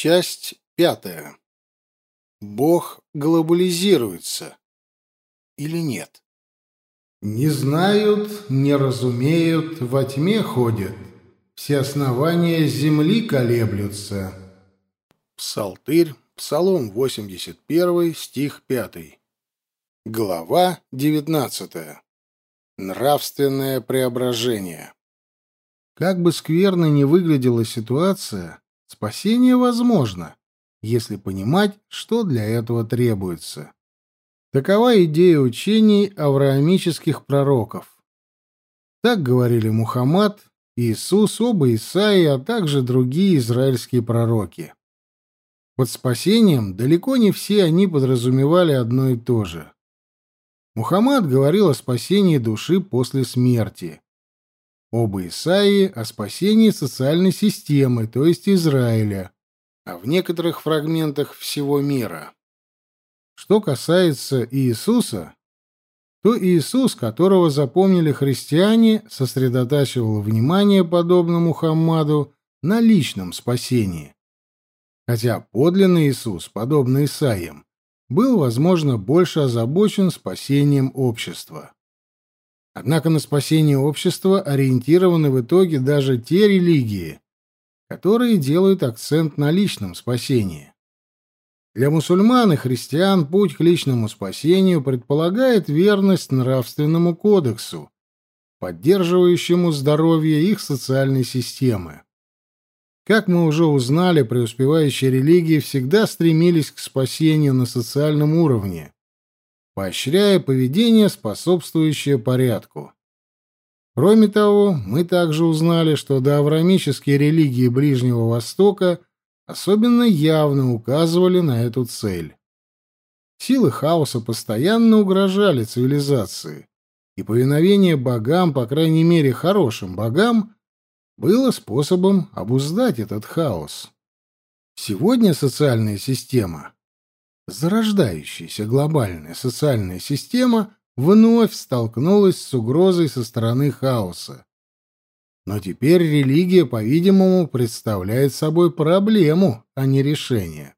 Часть пятая. Бог глобализируется. Или нет? Не знают, не разумеют, во тьме ходят. Все основания земли колеблются. Псалтырь, Псалом 81, стих 5. Глава 19. Нравственное преображение. Как бы скверно ни выглядела ситуация, спасение возможно, если понимать, что для этого требуется. Такова идея учений авраамических пророков. Так говорили Мухаммад, Иисус, оба Исаии, а также другие израильские пророки. Под спасением далеко не все они подразумевали одно и то же. Мухаммад говорил о спасении души после смерти. Оба Исаии о спасении социальной системы, то есть Израиля, а в некоторых фрагментах всего мира. Что касается Иисуса, то Иисус, которого запомнили христиане, сосредотачивал внимание, подобно Мухаммаду, на личном спасении. Хотя подлинный Иисус, подобно Исаиям, был, возможно, больше озабочен спасением общества. Однако на спасение общества ориентированы в итоге даже те религии, которые делают акцент на личном спасении. Для мусульман и христиан путь к личному спасению предполагает верность нравственному кодексу, поддерживающему здоровье их социальной системы. Как мы уже узнали, преуспевающие религии всегда стремились к спасению на социальном уровне, поощряя поведение, способствующее порядку. Кроме того, мы также узнали, что доаврамические религии Ближнего Востока особенно явно указывали на эту цель. Силы хаоса постоянно угрожали цивилизации, и повиновение богам, по крайней мере хорошим богам, было способом обуздать этот хаос. Сегодня социальная система зарождающаяся глобальная социальная система вновь столкнулась с угрозой со стороны хаоса. Но теперь религия, по-видимому, представляет собой проблему, а не решение.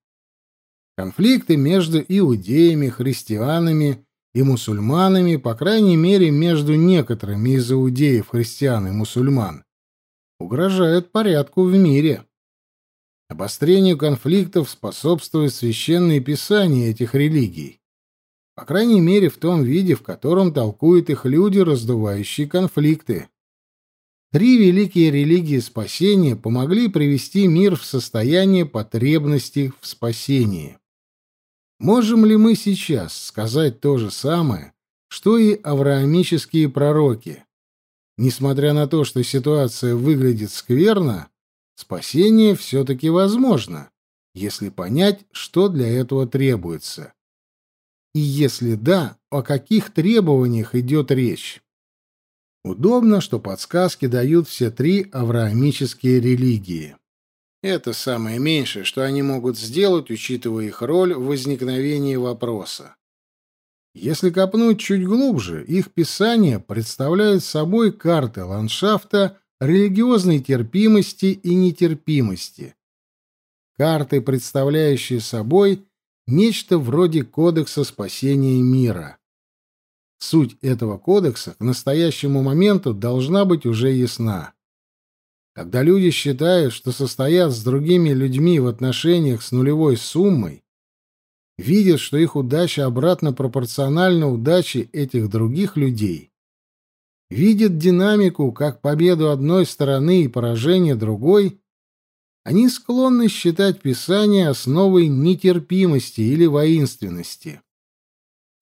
Конфликты между иудеями, христианами и мусульманами, по крайней мере, между некоторыми из иудеев, христиан и мусульман, угрожают порядку в мире. Обострению конфликтов способствует священное писание этих религий. По крайней мере, в том виде, в котором толкуют их люди, раздувающие конфликты. Три великие религии спасения помогли привести мир в состояние потребности в спасении. Можем ли мы сейчас сказать то же самое, что и авраамические пророки? Несмотря на то, что ситуация выглядит скверно, Спасение все-таки возможно, если понять, что для этого требуется. И если да, о каких требованиях идет речь? Удобно, что подсказки дают все три авраамические религии. Это самое меньшее, что они могут сделать, учитывая их роль в возникновении вопроса. Если копнуть чуть глубже, их писания представляют собой карты ландшафта религиозной терпимости и нетерпимости. Карты, представляющие собой нечто вроде кодекса спасения мира. Суть этого кодекса к настоящему моменту должна быть уже ясна. Когда люди считают, что состоят с другими людьми в отношениях с нулевой суммой, видят, что их удача обратно пропорциональна удаче этих других людей, видят динамику как победу одной стороны и поражение другой, они склонны считать Писание основой нетерпимости или воинственности.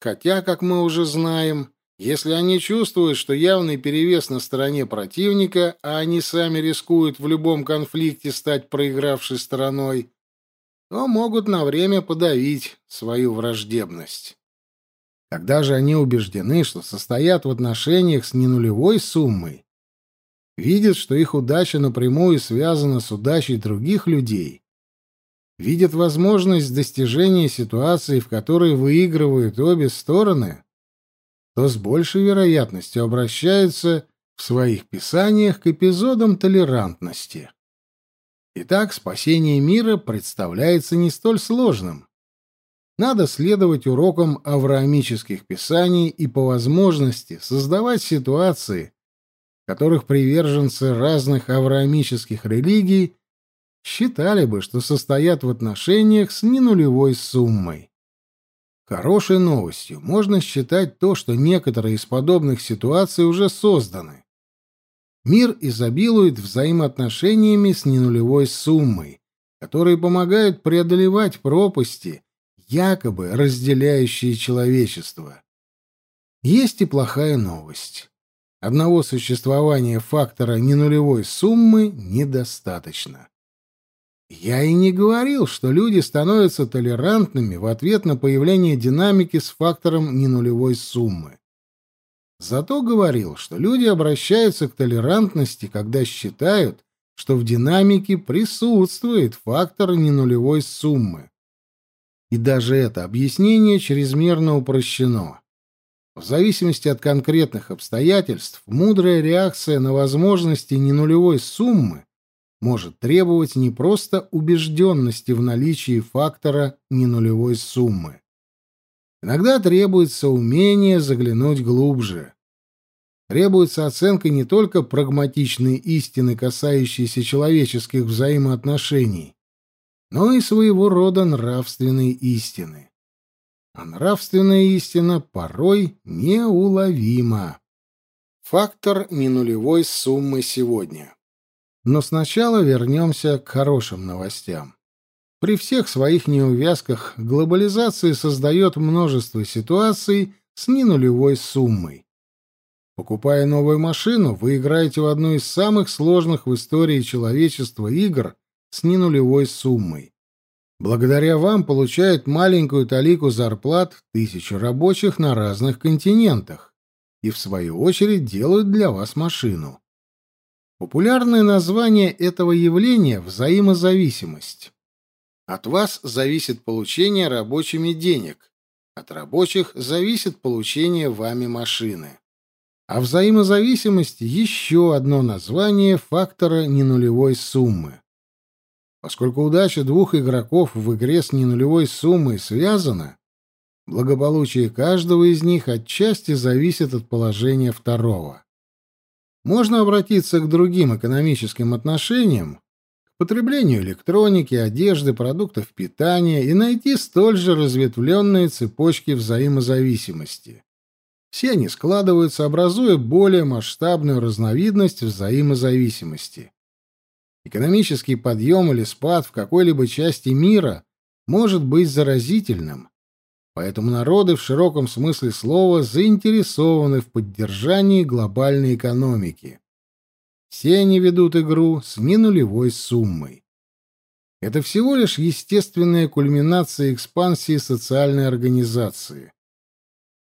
Хотя, как мы уже знаем, если они чувствуют, что явный перевес на стороне противника, а они сами рискуют в любом конфликте стать проигравшей стороной, то могут на время подавить свою враждебность. Когда же они убеждены, что состоят в отношениях с ненулевой суммой, видят, что их удача напрямую связана с удачей других людей, видят возможность достижения ситуации, в которой выигрывают обе стороны, то с большей вероятностью обращаются в своих писаниях к эпизодам толерантности. Итак, спасение мира представляется не столь сложным. Надо следовать урокам авраамических писаний и по возможности создавать ситуации, в которых приверженцы разных авраамических религий считали бы, что состоят в отношениях с ненулевой суммой. Хорошей новостью можно считать то, что некоторые из подобных ситуаций уже созданы. Мир изобилует взаимоотношениями с ненулевой суммой, которые помогают преодолевать пропасти, якобы разделяющие человечество. Есть и плохая новость. Одного существования фактора ненулевой суммы недостаточно. Я и не говорил, что люди становятся толерантными в ответ на появление динамики с фактором ненулевой суммы. Зато говорил, что люди обращаются к толерантности, когда считают, что в динамике присутствует фактор ненулевой суммы. И даже это объяснение чрезмерно упрощено. В зависимости от конкретных обстоятельств, мудрая реакция на возможности ненулевой суммы может требовать не просто убежденности в наличии фактора ненулевой суммы. Иногда требуется умение заглянуть глубже. Требуется оценка не только прагматичной истины, касающейся человеческих взаимоотношений, но и своего рода нравственной истины. А нравственная истина порой неуловима. Фактор ненулевой суммы сегодня. Но сначала вернемся к хорошим новостям. При всех своих неувязках глобализация создает множество ситуаций с ненулевой суммой. Покупая новую машину, вы играете в одну из самых сложных в истории человечества игр с ненулевой суммой. Благодаря вам получают маленькую талику зарплат тысячи рабочих на разных континентах и, в свою очередь, делают для вас машину. Популярное название этого явления – взаимозависимость. От вас зависит получение рабочими денег, от рабочих зависит получение вами машины. А взаимозависимость – еще одно название фактора ненулевой суммы. Поскольку удача двух игроков в игре с ненулевой суммой связана, благополучие каждого из них отчасти зависит от положения второго. Можно обратиться к другим экономическим отношениям, к потреблению электроники, одежды, продуктов питания и найти столь же разветвленные цепочки взаимозависимости. Все они складываются, образуя более масштабную разновидность взаимозависимости. Экономический подъем или спад в какой-либо части мира может быть заразительным, Поэтому народы в широком смысле слова заинтересованы в поддержании глобальной экономики. Все они ведут игру с ненулевой суммой. Это всего лишь естественная кульминация экспансии социальной организации.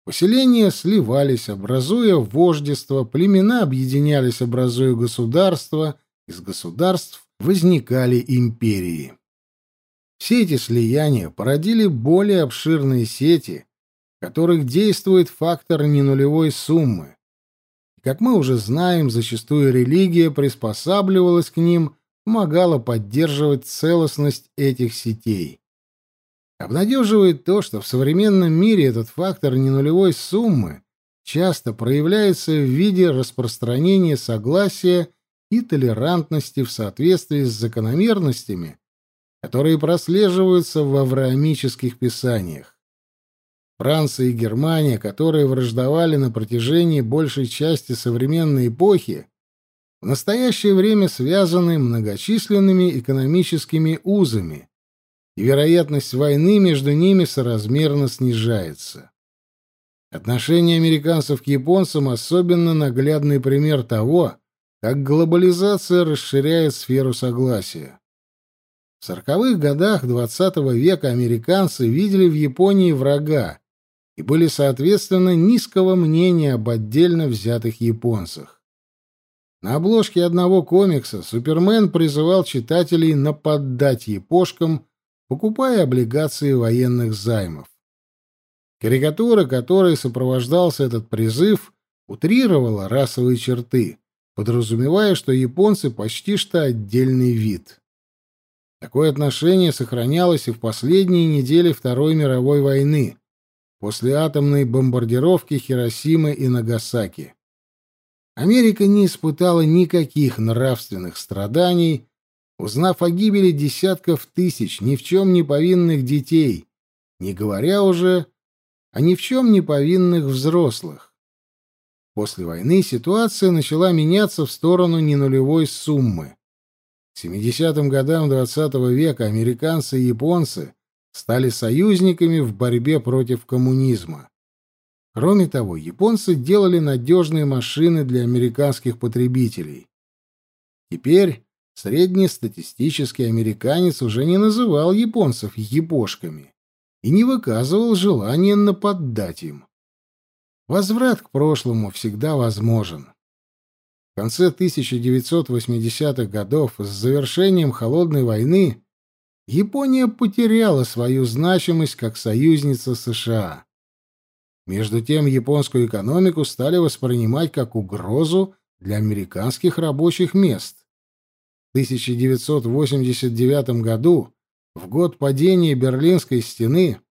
Поселения сливались, образуя вождество, племена объединялись, образуя государства, из государств возникали империи. Все эти слияния породили более обширные сети, в которых действует фактор ненулевой суммы. Как мы уже знаем, зачастую религия приспосабливалась к ним, помогала поддерживать целостность этих сетей. Обнадеживает то, что в современном мире этот фактор ненулевой суммы часто проявляется в виде распространения согласия и толерантности в соответствии с закономерностями, которые прослеживаются в авраамических писаниях. Франция и Германия, которые враждовали на протяжении большей части современной эпохи, в настоящее время связаны многочисленными экономическими узами, и вероятность войны между ними соразмерно снижается. Отношение американцев к японцам особенно наглядный пример того, как глобализация расширяет сферу согласия. В сороковых годах XX века американцы видели в Японии врага и были, соответственно, низкого мнения об отдельно взятых японцах. На обложке одного комикса Супермен призывал читателей нападать япошкам, покупая облигации военных займов. Карикатура, которой сопровождался этот призыв, утрировала расовые черты, подразумевая, что японцы почти что отдельный вид. Такое отношение сохранялось и в последние недели Второй мировой войны, после атомной бомбардировки Хиросимы и Нагасаки. Америка не испытала никаких нравственных страданий, узнав о гибели десятков тысяч ни в чем не повинных детей, не говоря уже о ни в чем не повинных взрослых. После войны ситуация начала меняться в сторону ненулевой суммы. К 70-м годам XX -го века американцы и японцы стали союзниками в борьбе против коммунизма. Кроме того, японцы делали надежные машины для американских потребителей. Теперь среднестатистический американец уже не называл японцев «япошками» и не выказывал желания нападать им. Возврат к прошлому всегда возможен. В конце 1980-х годов с завершением Холодной войны Япония потеряла свою значимость как союзница США. Между тем японскую экономику стали воспринимать как угрозу для американских рабочих мест. В 1989 году, в год падения Берлинской стены,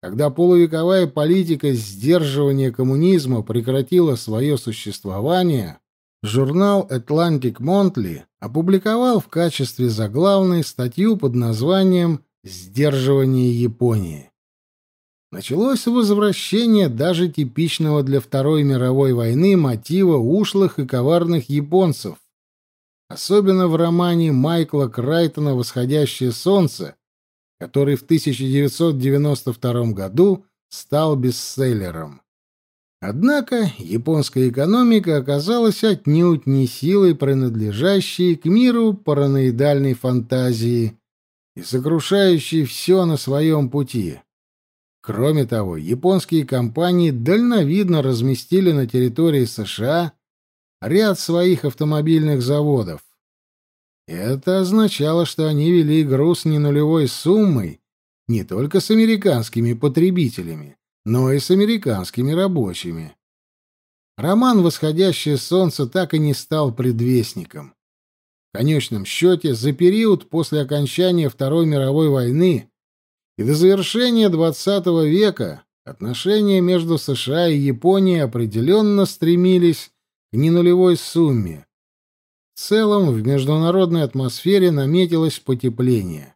когда полувековая политика сдерживания коммунизма прекратила свое существование, журнал Atlantic Monthly опубликовал в качестве заглавной статью под названием «Сдерживание Японии». Началось возвращение даже типичного для Второй мировой войны мотива ушлых и коварных японцев, особенно в романе Майкла Крайтона «Восходящее солнце», который в 1992 году стал бестселлером. Однако японская экономика оказалась отнюдь не силой, принадлежащей к миру параноидальной фантазии и сокрушающей все на своем пути. Кроме того, японские компании дальновидно разместили на территории США ряд своих автомобильных заводов. Это означало, что они вели груз не нулевой суммой не только с американскими потребителями, но и с американскими рабочими. Роман «Восходящее солнце» так и не стал предвестником. В конечном счете, за период после окончания Второй мировой войны и до завершения XX века отношения между США и Японией определенно стремились к ненулевой сумме. В целом, в международной атмосфере наметилось потепление.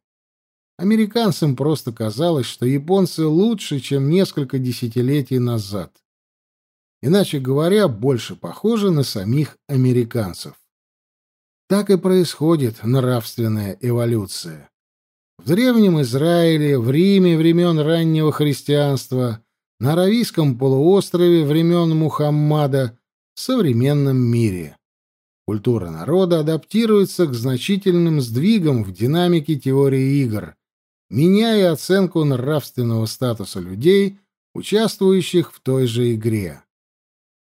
Американцам просто казалось, что японцы лучше, чем несколько десятилетий назад. Иначе говоря, больше похожи на самих американцев. Так и происходит нравственная эволюция. В Древнем Израиле, в Риме времен раннего христианства, на Аравийском полуострове времен Мухаммада, в современном мире. Культура народа адаптируется к значительным сдвигам в динамике теории игр, меняя оценку нравственного статуса людей, участвующих в той же игре.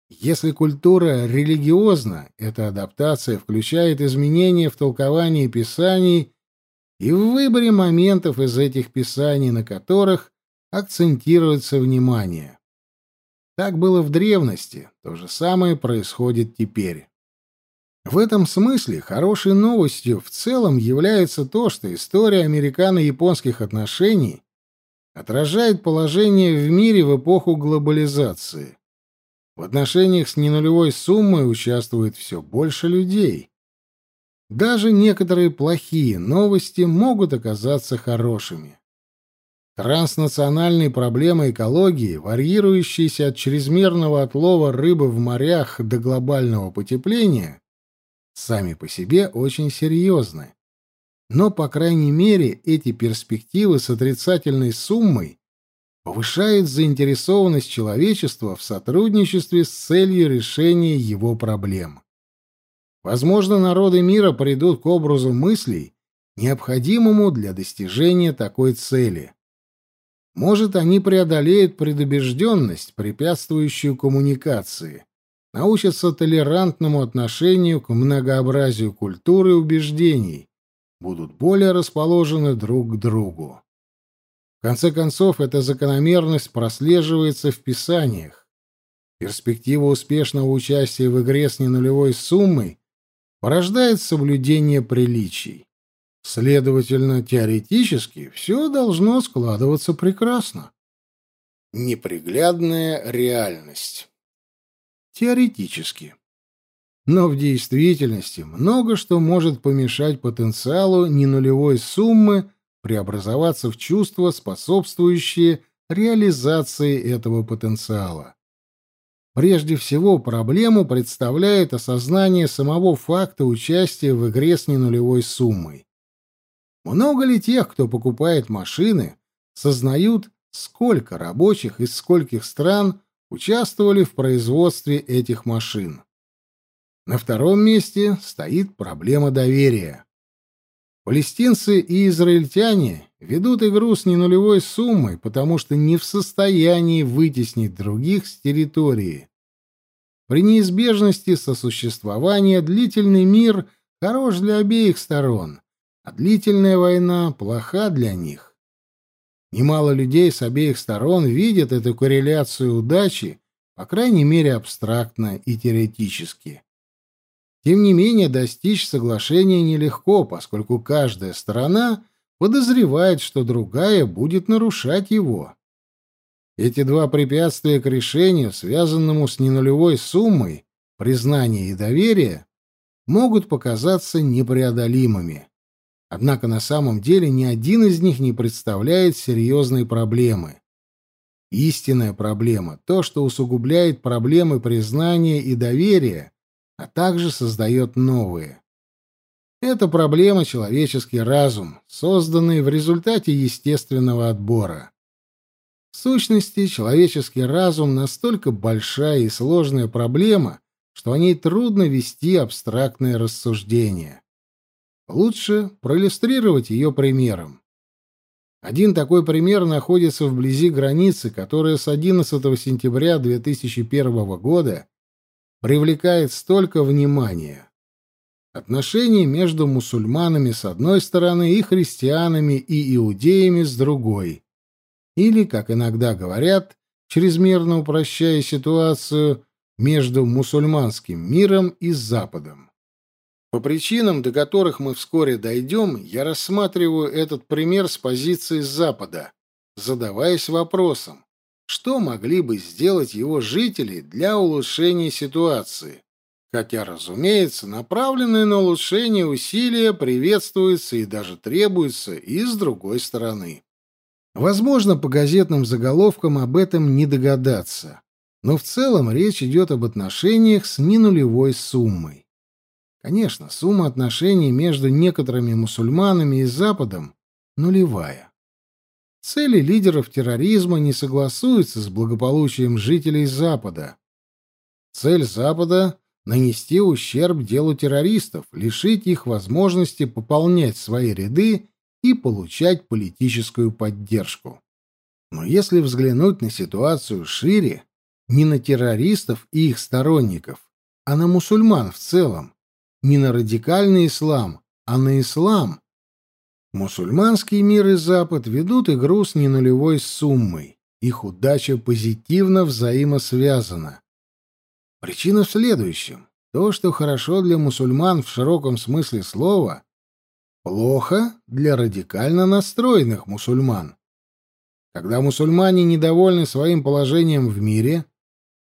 Если культура религиозна, эта адаптация включает изменения в толковании писаний и в выборе моментов из этих писаний, на которых акцентируется внимание. Так было в древности, то же самое происходит теперь. В этом смысле хорошей новостью в целом является то, что история американо-японских отношений отражает положение в мире в эпоху глобализации. В отношениях с ненулевой суммой участвует все больше людей. Даже некоторые плохие новости могут оказаться хорошими. Транснациональные проблемы экологии, варьирующиеся от чрезмерного отлова рыбы в морях до глобального потепления, сами по себе очень серьезны. Но, по крайней мере, эти перспективы с отрицательной суммой повышают заинтересованность человечества в сотрудничестве с целью решения его проблем. Возможно, народы мира придут к образу мыслей, необходимому для достижения такой цели. Может, они преодолеют предубежденность, препятствующую коммуникации, научатся толерантному отношению к многообразию культуры и убеждений, будут более расположены друг к другу. В конце концов, эта закономерность прослеживается в писаниях. Перспектива успешного участия в игре с ненулевой суммой порождает соблюдение приличий. Следовательно, теоретически все должно складываться прекрасно. Неприглядная реальность. Теоретически. Но в действительности много что может помешать потенциалу ненулевой суммы преобразоваться в чувства, способствующие реализации этого потенциала. Прежде всего, проблему представляет осознание самого факта участия в игре с ненулевой суммой. Много ли тех, кто покупает машины, сознают, сколько рабочих из скольких стран участвовали в производстве этих машин? На втором месте стоит проблема доверия. Палестинцы и израильтяне ведут игру с ненулевой суммой, потому что не в состоянии вытеснить других с территории. При неизбежности сосуществования длительный мир хорош для обеих сторон, а длительная война плоха для них. Немало людей с обеих сторон видят эту корреляцию удачи, по крайней мере, абстрактно и теоретически. Тем не менее, достичь соглашения нелегко, поскольку каждая сторона подозревает, что другая будет нарушать его. Эти два препятствия к решению, связанному с ненулевой суммой, признания и доверия, могут показаться непреодолимыми. Однако на самом деле ни один из них не представляет серьезной проблемы. Истинная проблема — то, что усугубляет проблемы признания и доверия, а также создает новые. Это проблема человеческий разум, созданный в результате естественного отбора. В сущности, человеческий разум настолько большая и сложная проблема, что о ней трудно вести абстрактное рассуждение. Лучше проиллюстрировать ее примером. Один такой пример находится вблизи границы, которая с 11 сентября 2001 года привлекает столько внимания. Отношения между мусульманами с одной стороны и христианами и иудеями с другой. Или, как иногда говорят, чрезмерно упрощая ситуацию, между мусульманским миром и Западом. По причинам, до которых мы вскоре дойдем, я рассматриваю этот пример с позиции Запада, задаваясь вопросом, что могли бы сделать его жители для улучшения ситуации. Хотя, разумеется, направленные на улучшение усилия приветствуются и даже требуются и с другой стороны. Возможно, по газетным заголовкам об этом не догадаться, но в целом речь идет об отношениях с ненулевой суммой. Конечно, сумма отношений между некоторыми мусульманами и Западом нулевая. Цели лидеров терроризма не согласуются с благополучием жителей Запада. Цель Запада — нанести ущерб делу террористов, лишить их возможности пополнять свои ряды и получать политическую поддержку. Но если взглянуть на ситуацию шире, не на террористов и их сторонников, а на мусульман в целом, не на радикальный ислам, а на ислам. Мусульманский мир и Запад ведут игру с ненулевой суммой. Их удача позитивно взаимосвязана. Причина в следующем. То, что хорошо для мусульман в широком смысле слова, плохо для радикально настроенных мусульман. Когда мусульмане недовольны своим положением в мире,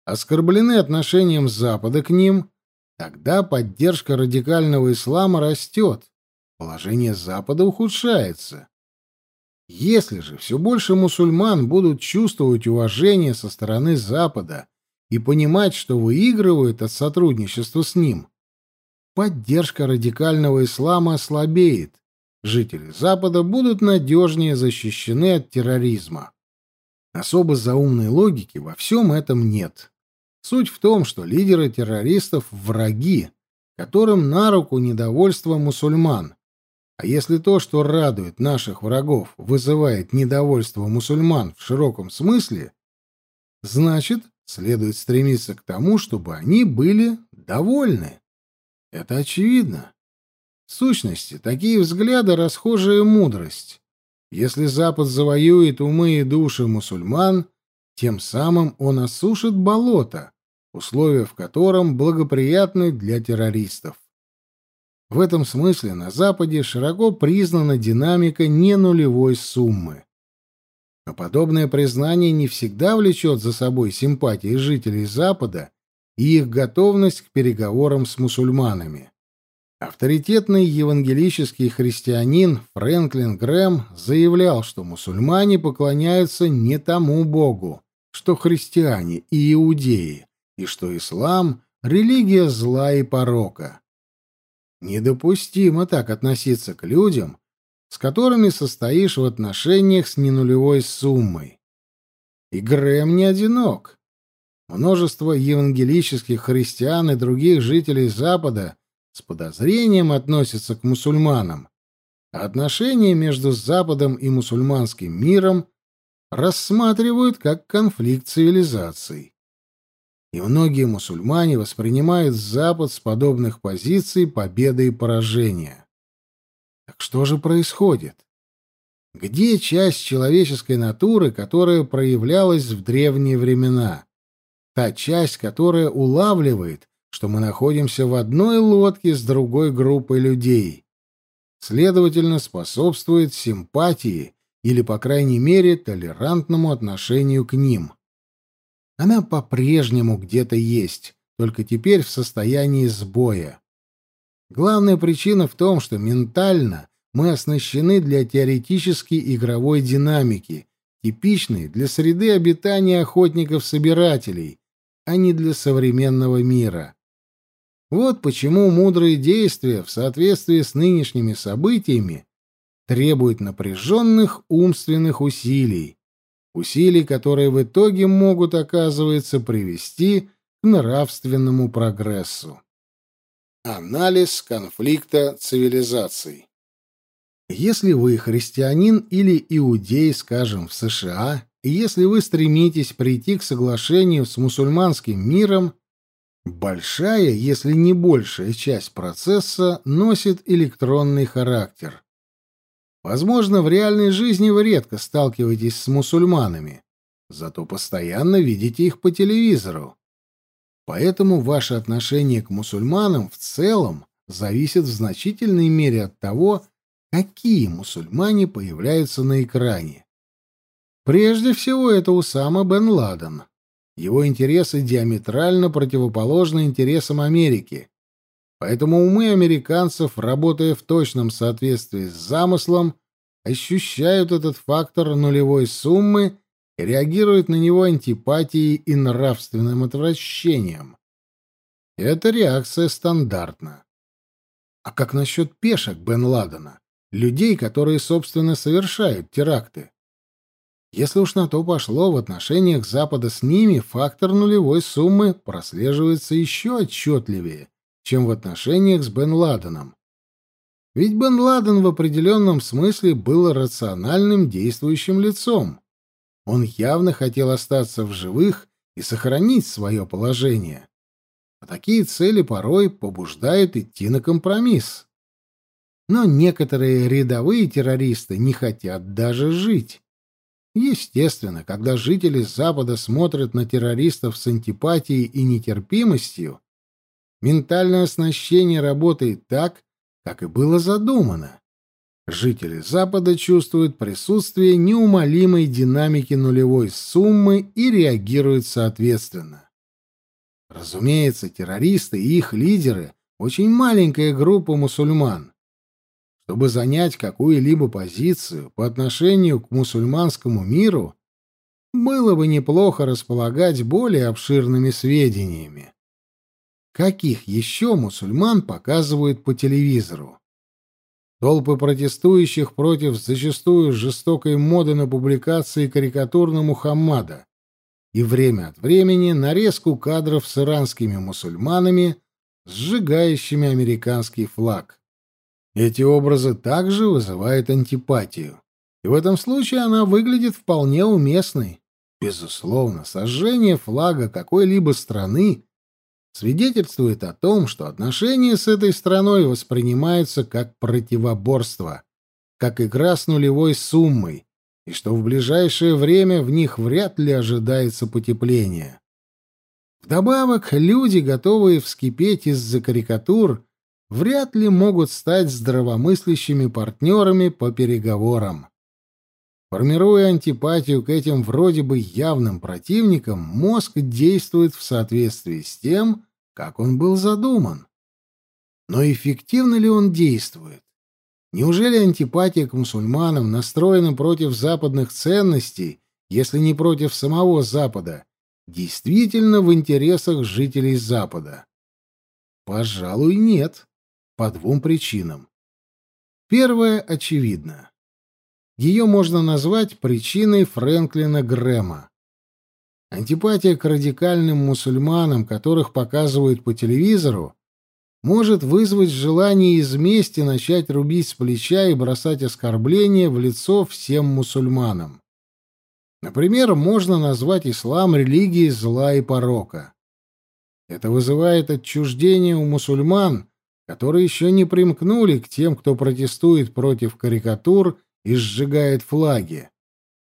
оскорблены отношением Запада к ним, Тогда поддержка радикального ислама растет, положение Запада ухудшается. Если же все больше мусульман будут чувствовать уважение со стороны Запада и понимать, что выигрывают от сотрудничества с ним, поддержка радикального ислама ослабеет, жители Запада будут надежнее защищены от терроризма. Особо заумной логики во всем этом нет. Суть в том, что лидеры террористов — враги, которым на руку недовольство мусульман. А если то, что радует наших врагов, вызывает недовольство мусульман в широком смысле, значит, следует стремиться к тому, чтобы они были довольны. Это очевидно. В сущности, такие взгляды — расхожая мудрость. Если Запад завоюет умы и души мусульман, тем самым он осушит болото, условия в котором благоприятны для террористов. В этом смысле на Западе широко признана динамика не нулевой суммы. Но подобное признание не всегда влечет за собой симпатии жителей Запада и их готовность к переговорам с мусульманами. Авторитетный евангелический христианин Фрэнклин Грэм заявлял, что мусульмане поклоняются не тому Богу, что христиане и иудеи, и что ислам — религия зла и порока. Недопустимо так относиться к людям, с которыми состоишь в отношениях с ненулевой суммой. И Грэм не одинок. Множество евангелических христиан и других жителей Запада с подозрением относятся к мусульманам, а отношения между Западом и мусульманским миром рассматривают как конфликт цивилизаций. И многие мусульмане воспринимают Запад с подобных позиций победы и поражения. Так что же происходит? Где часть человеческой натуры, которая проявлялась в древние времена? Та часть, которая улавливает, что мы находимся в одной лодке с другой группой людей. Следовательно, способствует симпатии или, по крайней мере, толерантному отношению к ним. Она по-прежнему где-то есть, только теперь в состоянии сбоя. Главная причина в том, что ментально мы оснащены для теоретической игровой динамики, типичной для среды обитания охотников-собирателей, а не для современного мира. Вот почему мудрые действия в соответствии с нынешними событиями требуют напряженных умственных усилий, усилий, которые в итоге могут, оказывается, привести к нравственному прогрессу. Анализ конфликта цивилизаций Если вы христианин или иудей, скажем, в США, и если вы стремитесь прийти к соглашению с мусульманским миром, большая, если не большая часть процесса носит электронный характер. Возможно, в реальной жизни вы редко сталкиваетесь с мусульманами, зато постоянно видите их по телевизору. Поэтому ваше отношение к мусульманам в целом зависит в значительной мере от того, какие мусульмане появляются на экране. Прежде всего, это Усама бен Ладен. Его интересы диаметрально противоположны интересам Америки. Поэтому умы американцев, работая в точном соответствии с замыслом, ощущают этот фактор нулевой суммы и реагируют на него антипатией и нравственным отвращением. Эта реакция стандартна. А как насчет пешек Бен Ладена? Людей, которые, собственно, совершают теракты? Если уж на то пошло, в отношениях Запада с ними фактор нулевой суммы прослеживается еще отчетливее, чем в отношениях с Бен Ладеном. Ведь Бен Ладен в определенном смысле был рациональным действующим лицом. Он явно хотел остаться в живых и сохранить свое положение. А такие цели порой побуждают идти на компромисс. Но некоторые рядовые террористы не хотят даже жить. Естественно, когда жители Запада смотрят на террористов с антипатией и нетерпимостью, Ментальное оснащение работает так, как и было задумано. Жители Запада чувствуют присутствие неумолимой динамики нулевой суммы и реагируют соответственно. Разумеется, террористы и их лидеры — очень маленькая группа мусульман. Чтобы занять какую-либо позицию по отношению к мусульманскому миру, было бы неплохо располагать более обширными сведениями. Каких еще мусульман показывают по телевизору? Толпы протестующих против зачастую жестокой моды на публикации карикатур на Мухаммада и время от времени нарезку кадров с иранскими мусульманами, сжигающими американский флаг. Эти образы также вызывают антипатию, и в этом случае она выглядит вполне уместной. Безусловно, сожжение флага какой-либо страны свидетельствует о том, что отношения с этой страной воспринимаются как противоборство, как игра с нулевой суммой, и что в ближайшее время в них вряд ли ожидается потепление. Вдобавок, люди, готовые вскипеть из-за карикатур, вряд ли могут стать здравомыслящими партнерами по переговорам. Формируя антипатию к этим вроде бы явным противникам, мозг действует в соответствии с тем, как он был задуман. Но эффективно ли он действует? Неужели антипатия к мусульманам настроена против западных ценностей, если не против самого Запада, действительно в интересах жителей Запада? Пожалуй, нет. По двум причинам. Первое очевидно. Ее можно назвать причиной Фрэнклина Грэма. Антипатия к радикальным мусульманам, которых показывают по телевизору, может вызвать желание из мести начать рубить с плеча и бросать оскорбления в лицо всем мусульманам. Например, можно назвать ислам религией зла и порока. Это вызывает отчуждение у мусульман, которые еще не примкнули к тем, кто протестует против карикатур и сжигает флаги.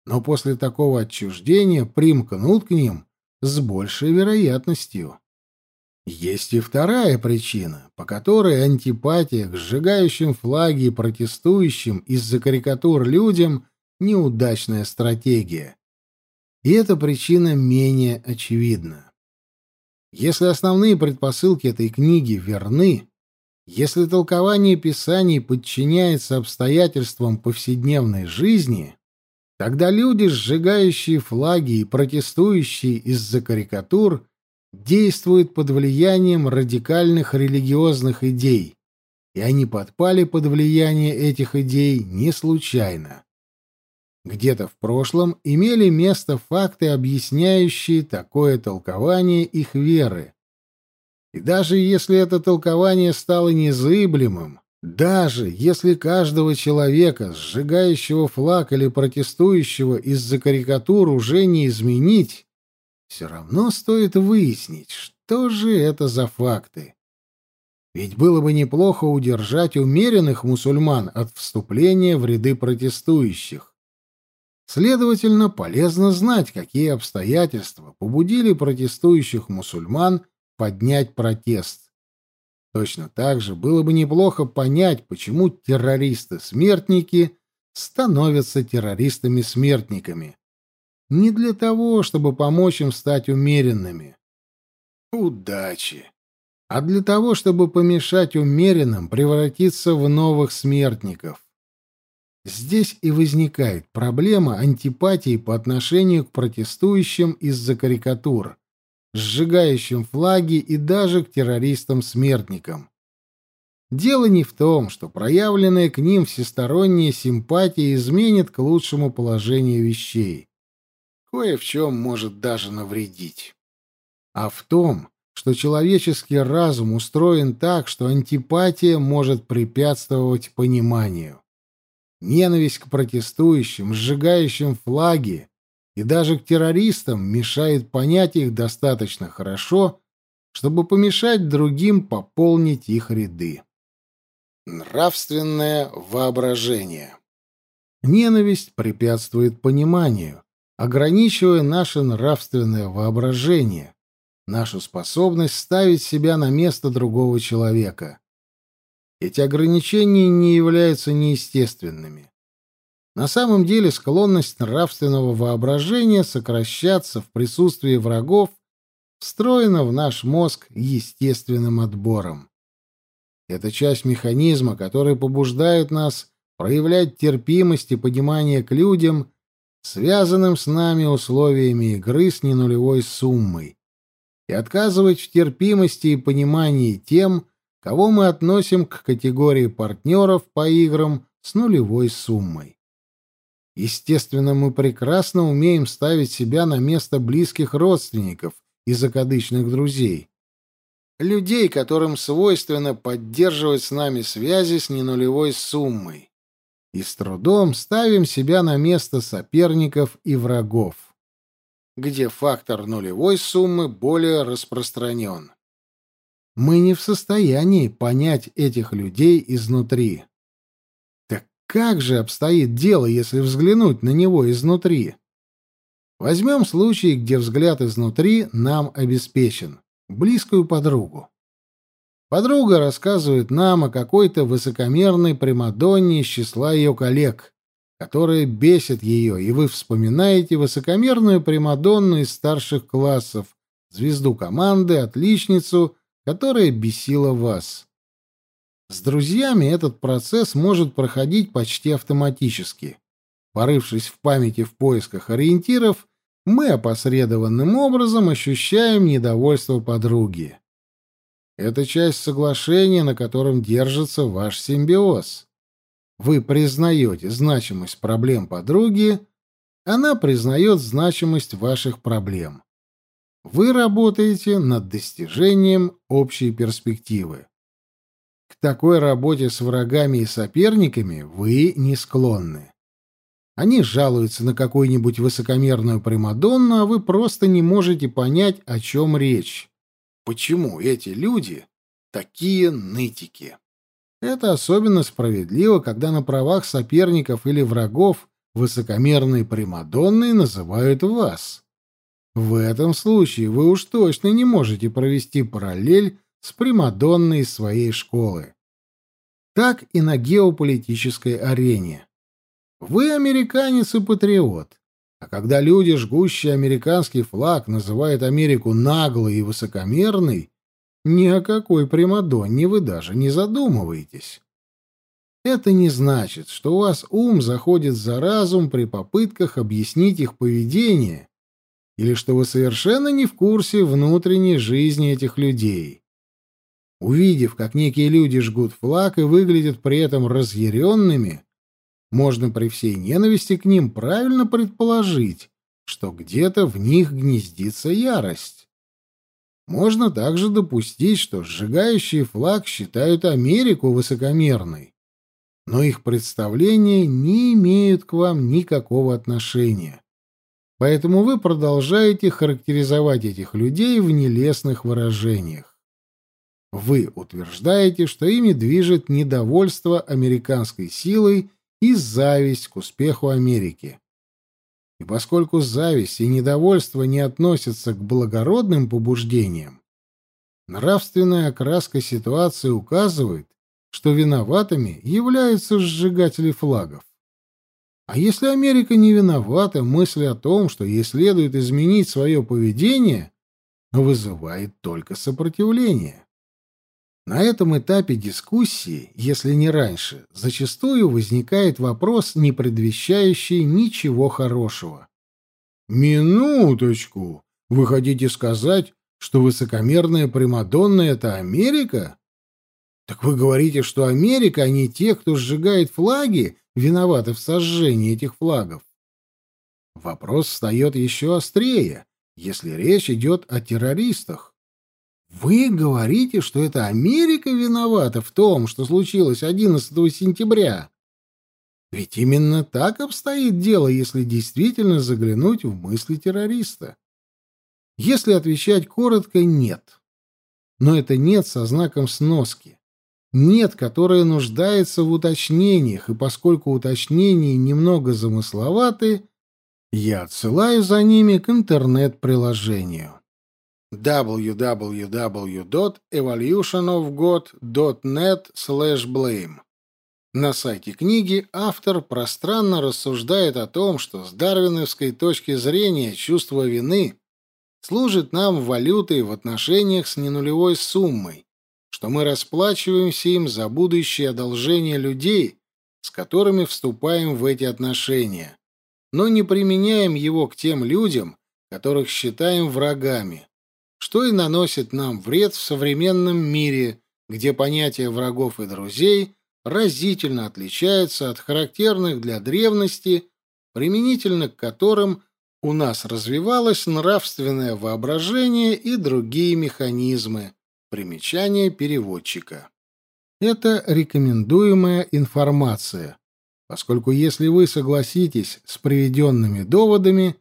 Но после такого отчуждения примкнут к ним с большей вероятностью. Есть и вторая причина, по которой антипатия к сжигающим флаги и протестующим из-за карикатур людям — неудачная стратегия. И эта причина менее очевидна. Если основные предпосылки этой книги верны, если толкование Писаний подчиняется обстоятельствам повседневной жизни, тогда люди, сжигающие флаги и протестующие из-за карикатур, действуют под влиянием радикальных религиозных идей, и они подпали под влияние этих идей не случайно. Где-то в прошлом имели место факты, объясняющие такое толкование их веры, и даже если это толкование стало незыблемым, даже если каждого человека, сжигающего флаг или протестующего из-за карикатур, уже не изменить, все равно стоит выяснить, что же это за факты. Ведь было бы неплохо удержать умеренных мусульман от вступления в ряды протестующих. Следовательно, полезно знать, какие обстоятельства побудили протестующих мусульман поднять протест. Точно так же было бы неплохо понять, почему террористы-смертники становятся террористами-смертниками. Не для того, чтобы помочь им стать умеренными. Удачи! А для того, чтобы помешать умеренным превратиться в новых смертников. Здесь и возникает проблема антипатии по отношению к протестующим из-за карикатур сжигающим флаги и даже к террористам-смертникам. Дело не в том, что проявленная к ним всесторонняя симпатия изменит к лучшему положению вещей. Кое в чем может даже навредить. А в том, что человеческий разум устроен так, что антипатия может препятствовать пониманию. Ненависть к протестующим, сжигающим флаги и даже к террористам мешает понять их достаточно хорошо, чтобы помешать другим пополнить их ряды. Нравственное воображение. Ненависть препятствует пониманию, ограничивая наше нравственное воображение, нашу способность ставить себя на место другого человека. Эти ограничения не являются неестественными. На самом деле склонность нравственного воображения сокращаться в присутствии врагов встроена в наш мозг естественным отбором. Это часть механизма, который побуждает нас проявлять терпимость и понимание к людям, связанным с нами условиями игры с ненулевой суммой, и отказывать в терпимости и понимании тем, кого мы относим к категории партнеров по играм с нулевой суммой. Естественно, мы прекрасно умеем ставить себя на место близких родственников и закадычных друзей. Людей, которым свойственно поддерживать с нами связи с ненулевой суммой. И с трудом ставим себя на место соперников и врагов, где фактор нулевой суммы более распространен. Мы не в состоянии понять этих людей изнутри. Как же обстоит дело, если взглянуть на него изнутри? Возьмем случай, где взгляд изнутри нам обеспечен. Близкую подругу. Подруга рассказывает нам о какой-то высокомерной примадонне из числа ее коллег, которая бесит ее, и вы вспоминаете высокомерную примадонну из старших классов, звезду команды, отличницу, которая бесила вас. С друзьями этот процесс может проходить почти автоматически. Порывшись в памяти в поисках ориентиров, мы опосредованным образом ощущаем недовольство подруги. Это часть соглашения, на котором держится ваш симбиоз. Вы признаете значимость проблем подруги, она признает значимость ваших проблем. Вы работаете над достижением общей перспективы. К такой работе с врагами и соперниками вы не склонны. Они жалуются на какую-нибудь высокомерную Примадонну, а вы просто не можете понять, о чем речь почему эти люди такие нытики. Это особенно справедливо, когда на правах соперников или врагов высокомерные примадонны называют вас. В этом случае вы уж точно не можете провести параллель с примадонной своей школы. Так и на геополитической арене. Вы американец и патриот. А когда люди, жгущие американский флаг, называют Америку наглой и высокомерной, ни о какой Примадонне вы даже не задумываетесь. Это не значит, что у вас ум заходит за разум при попытках объяснить их поведение, или что вы совершенно не в курсе внутренней жизни этих людей. Увидев, как некие люди жгут флаг и выглядят при этом разъяренными, можно при всей ненависти к ним правильно предположить, что где-то в них гнездится ярость. Можно также допустить, что сжигающие флаг считают Америку высокомерной, но их представления не имеют к вам никакого отношения. Поэтому вы продолжаете характеризовать этих людей в нелестных выражениях. Вы утверждаете, что ими движет недовольство американской силой и зависть к успеху Америки. И поскольку зависть и недовольство не относятся к благородным побуждениям, нравственная окраска ситуации указывает, что виноватыми являются сжигатели флагов. А если Америка не виновата, мысль о том, что ей следует изменить свое поведение, вызывает только сопротивление. На этом этапе дискуссии, если не раньше, зачастую возникает вопрос, не предвещающий ничего хорошего. «Минуточку! Вы хотите сказать, что высокомерная Примадонна — это Америка?» «Так вы говорите, что Америка, а не те, кто сжигает флаги, виноваты в сожжении этих флагов?» Вопрос встает еще острее, если речь идет о террористах. Вы говорите, что это Америка виновата в том, что случилось 11 сентября? Ведь именно так обстоит дело, если действительно заглянуть в мысли террориста. Если отвечать коротко, нет. Но это нет со знаком сноски. Нет, которое нуждается в уточнениях, и поскольку уточнения немного замысловаты, я отсылаю за ними к интернет-приложению www.evolutionofgod.net/blame. На сайте книги автор пространно рассуждает о том, что с дарвиновской точки зрения чувство вины служит нам валютой в отношениях с ненулевой суммой, что мы расплачиваемся им за будущее одолжение людей, с которыми вступаем в эти отношения, но не применяем его к тем людям, которых считаем врагами что и наносит нам вред в современном мире, где понятия врагов и друзей разительно отличаются от характерных для древности, применительно к которым у нас развивалось нравственное воображение и другие механизмы. Примечание переводчика. Это рекомендуемая информация, поскольку если вы согласитесь с приведенными доводами,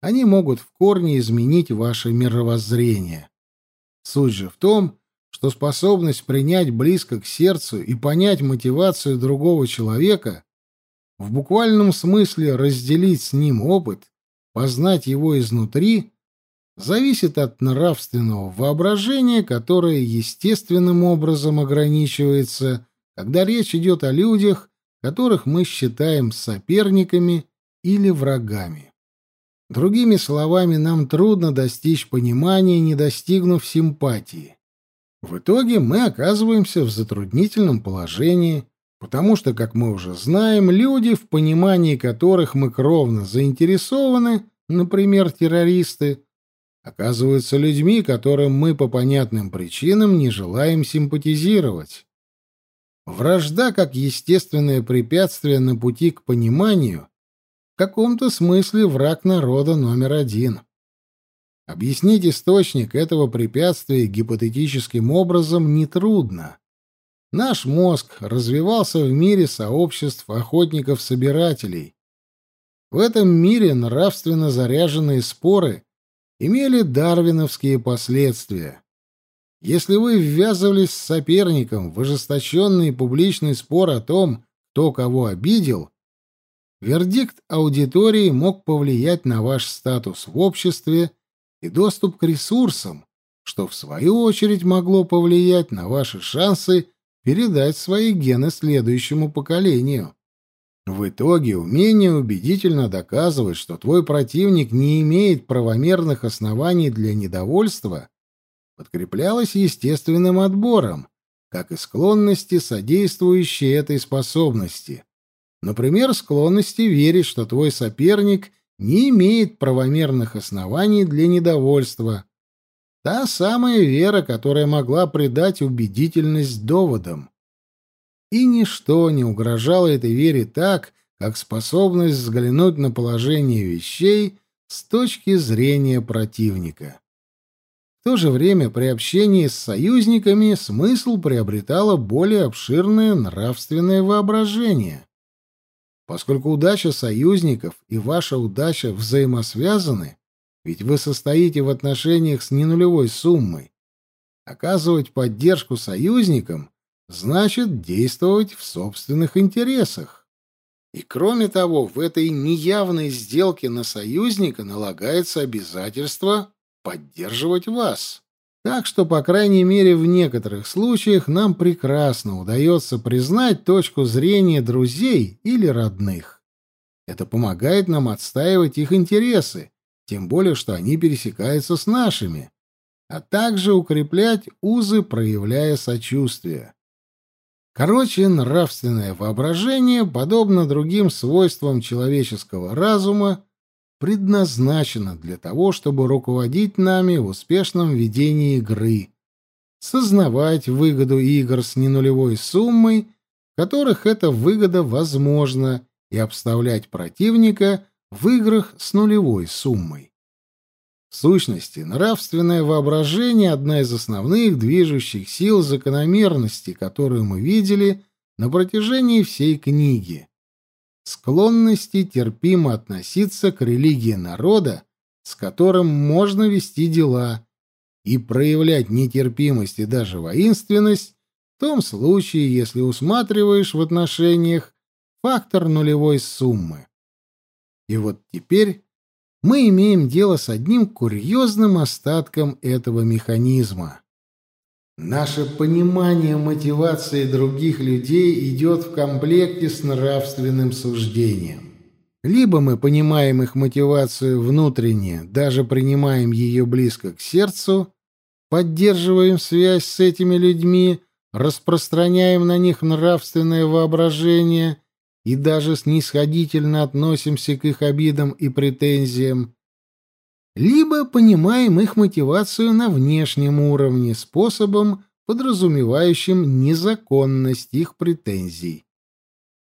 они могут в корне изменить ваше мировоззрение. Суть же в том, что способность принять близко к сердцу и понять мотивацию другого человека, в буквальном смысле разделить с ним опыт, познать его изнутри, зависит от нравственного воображения, которое естественным образом ограничивается, когда речь идет о людях, которых мы считаем соперниками или врагами. Другими словами, нам трудно достичь понимания, не достигнув симпатии. В итоге мы оказываемся в затруднительном положении, потому что, как мы уже знаем, люди, в понимании которых мы кровно заинтересованы, например, террористы, оказываются людьми, которым мы по понятным причинам не желаем симпатизировать. Вражда как естественное препятствие на пути к пониманию каком-то смысле враг народа номер один. Объяснить источник этого препятствия гипотетическим образом нетрудно. Наш мозг развивался в мире сообществ охотников-собирателей. В этом мире нравственно заряженные споры имели дарвиновские последствия. Если вы ввязывались с соперником в ожесточенный публичный спор о том, кто кого обидел, вердикт аудитории мог повлиять на ваш статус в обществе и доступ к ресурсам, что в свою очередь могло повлиять на ваши шансы передать свои гены следующему поколению. В итоге умение убедительно доказывать, что твой противник не имеет правомерных оснований для недовольства, подкреплялось естественным отбором, как и склонности, содействующие этой способности. Например, склонности верить, что твой соперник не имеет правомерных оснований для недовольства. Та самая вера, которая могла придать убедительность доводам. И ничто не угрожало этой вере так, как способность взглянуть на положение вещей с точки зрения противника. В то же время при общении с союзниками смысл приобретало более обширное нравственное воображение. Поскольку удача союзников и ваша удача взаимосвязаны, ведь вы состоите в отношениях с ненулевой суммой, оказывать поддержку союзникам значит действовать в собственных интересах. И кроме того, в этой неявной сделке на союзника налагается обязательство поддерживать вас. Так что, по крайней мере, в некоторых случаях нам прекрасно удается признать точку зрения друзей или родных. Это помогает нам отстаивать их интересы, тем более, что они пересекаются с нашими, а также укреплять узы, проявляя сочувствие. Короче, нравственное воображение, подобно другим свойствам человеческого разума, предназначено для того, чтобы руководить нами в успешном ведении игры, сознавать выгоду игр с ненулевой суммой, которых эта выгода возможна, и обставлять противника в играх с нулевой суммой. В сущности, нравственное воображение — одна из основных движущих сил закономерности, которую мы видели на протяжении всей книги склонности терпимо относиться к религии народа, с которым можно вести дела, и проявлять нетерпимость и даже воинственность в том случае, если усматриваешь в отношениях фактор нулевой суммы. И вот теперь мы имеем дело с одним курьезным остатком этого механизма. Наше понимание мотивации других людей идет в комплекте с нравственным суждением. Либо мы понимаем их мотивацию внутренне, даже принимаем ее близко к сердцу, поддерживаем связь с этими людьми, распространяем на них нравственное воображение и даже снисходительно относимся к их обидам и претензиям, либо понимаем их мотивацию на внешнем уровне способом, подразумевающим незаконность их претензий.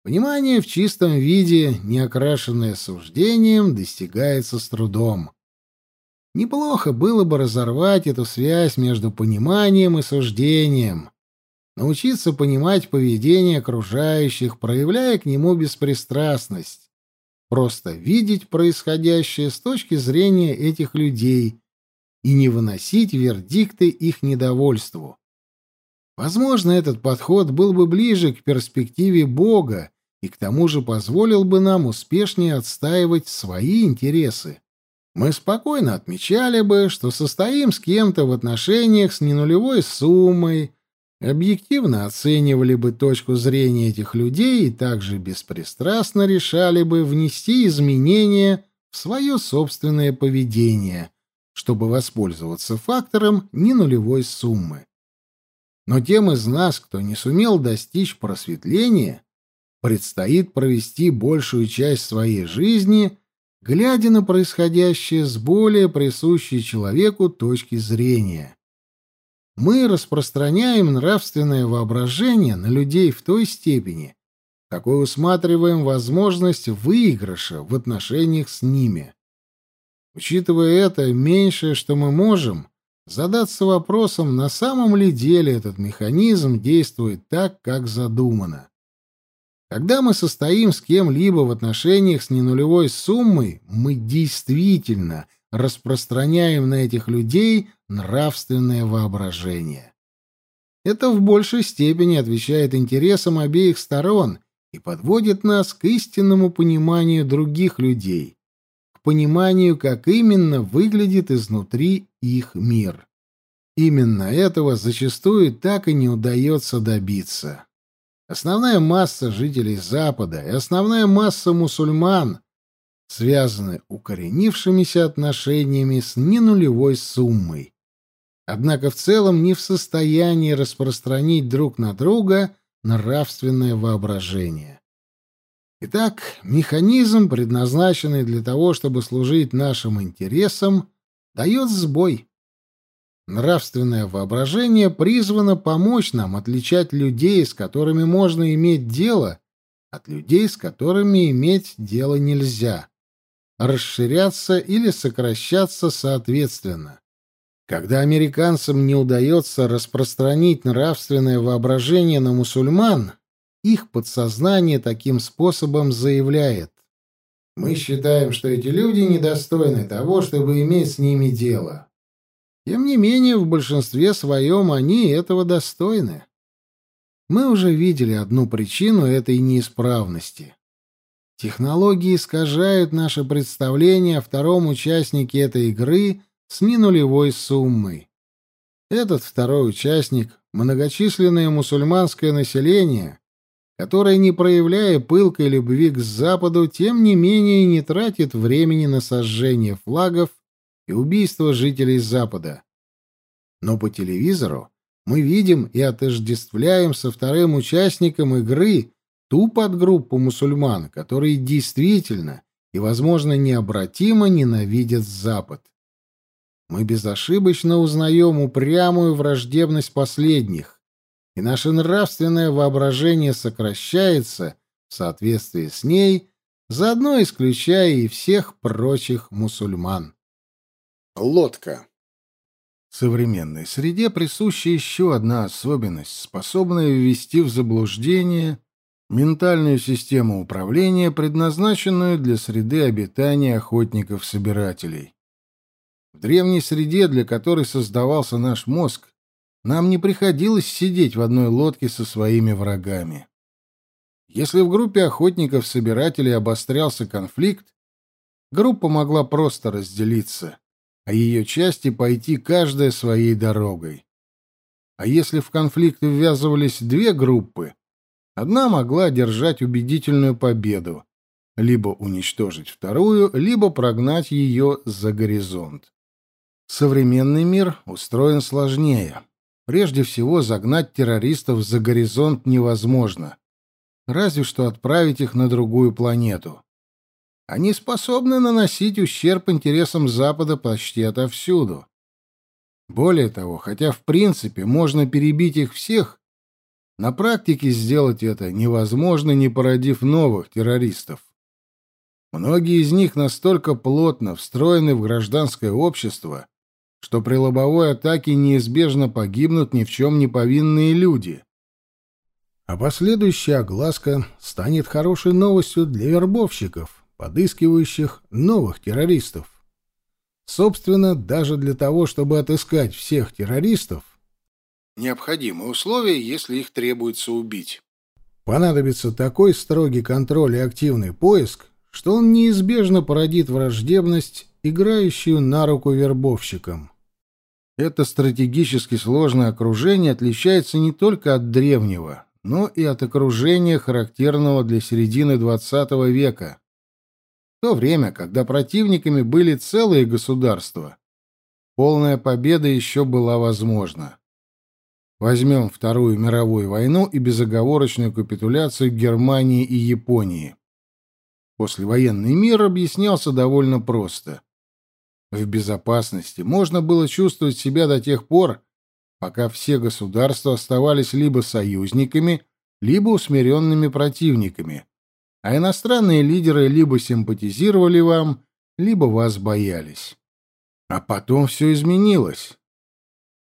Понимание в чистом виде, не окрашенное суждением, достигается с трудом. Неплохо было бы разорвать эту связь между пониманием и суждением, научиться понимать поведение окружающих, проявляя к нему беспристрастность, просто видеть происходящее с точки зрения этих людей и не выносить вердикты их недовольству. Возможно, этот подход был бы ближе к перспективе Бога и к тому же позволил бы нам успешнее отстаивать свои интересы. мы спокойно отмечали бы, что состоим с кем-то в отношениях с ненулевой суммой, объективно оценивали бы точку зрения этих людей и также беспристрастно решали бы внести изменения в свое собственное поведение, чтобы воспользоваться фактором ненулевой суммы. Но тем из нас, кто не сумел достичь просветления, предстоит провести большую часть своей жизни, глядя на происходящее с более присущей человеку точки зрения. Мы распространяем нравственное воображение на людей в той степени, какой усматриваем возможность выигрыша в отношениях с ними. Учитывая это, меньшее, что мы можем, задаться вопросом, на самом ли деле этот механизм действует так, как задумано. Когда мы состоим с кем-либо в отношениях с ненулевой суммой, мы действительно распространяем на этих людей нравственное воображение. Это в большей степени отвечает интересам обеих сторон и подводит нас к истинному пониманию других людей, к пониманию, как именно выглядит изнутри их мир. Именно этого зачастую так и не удается добиться. Основная масса жителей Запада и основная масса мусульман связаны укоренившимися отношениями с ненулевой суммой. Однако в целом не в состоянии распространить друг на друга нравственное воображение. Итак, механизм, предназначенный для того, чтобы служить нашим интересам, дает сбой. Нравственное воображение призвано помочь нам отличать людей, с которыми можно иметь дело, от людей, с которыми иметь дело нельзя, расширяться или сокращаться соответственно. Когда американцам не удается распространить нравственное воображение на мусульман, их подсознание таким способом заявляет «Мы считаем, что эти люди недостойны того, чтобы иметь с ними дело». Тем не менее, в большинстве своем они этого достойны. Мы уже видели одну причину этой неисправности. Технологии искажают наше представление о втором участнике этой игры с ненулевой суммой. Этот второй участник — многочисленное мусульманское население, которое, не проявляя пылкой любви к Западу, тем не менее не тратит времени на сожжение флагов и убийство жителей Запада. Но по телевизору мы видим и отождествляем со вторым участником игры ту подгруппу мусульман, которые действительно и, возможно, необратимо ненавидят Запад. Мы безошибочно узнаем упрямую враждебность последних, и наше нравственное воображение сокращается в соответствии с ней, заодно исключая и всех прочих мусульман. Лодка. В современной среде присуща еще одна особенность, способная ввести в заблуждение ментальную систему управления, предназначенную для среды обитания охотников-собирателей. В древней среде, для которой создавался наш мозг, нам не приходилось сидеть в одной лодке со своими врагами. Если в группе охотников-собирателей обострялся конфликт, группа могла просто разделиться а ее части пойти каждая своей дорогой. А если в конфликт ввязывались две группы, одна могла одержать убедительную победу, либо уничтожить вторую, либо прогнать ее за горизонт. Современный мир устроен сложнее. Прежде всего, загнать террористов за горизонт невозможно. Разве что отправить их на другую планету. Они способны наносить ущерб интересам Запада почти отовсюду. Более того, хотя в принципе можно перебить их всех, на практике сделать это невозможно, не породив новых террористов. Многие из них настолько плотно встроены в гражданское общество, что при лобовой атаке неизбежно погибнут ни в чем не повинные люди. А последующая огласка станет хорошей новостью для вербовщиков, подыскивающих новых террористов. Собственно, даже для того, чтобы отыскать всех террористов, необходимы условия, если их требуется убить. Понадобится такой строгий контроль и активный поиск, что он неизбежно породит враждебность играющую на руку вербовщикам. Это стратегически сложное окружение отличается не только от древнего, но и от окружения, характерного для середины XX века. В то время, когда противниками были целые государства, полная победа еще была возможна. Возьмем Вторую мировую войну и безоговорочную капитуляцию Германии и Японии. Послевоенный мир объяснялся довольно просто. В безопасности можно было чувствовать себя до тех пор, пока все государства оставались либо союзниками, либо усмиренными противниками, а иностранные лидеры либо симпатизировали вам, либо вас боялись. А потом все изменилось.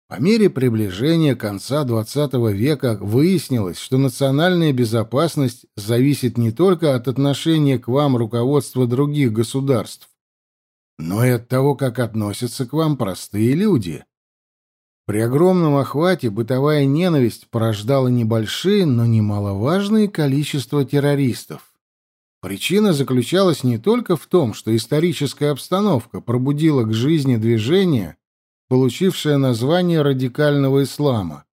По мере приближения конца XX века выяснилось, что национальная безопасность зависит не только от отношения к вам руководства других государств, но и от того, как относятся к вам простые люди. При огромном охвате бытовая ненависть порождала небольшие, но немаловажное количество террористов. Причина заключалась не только в том, что историческая обстановка пробудила к жизни движение, получившая название радикального ислама.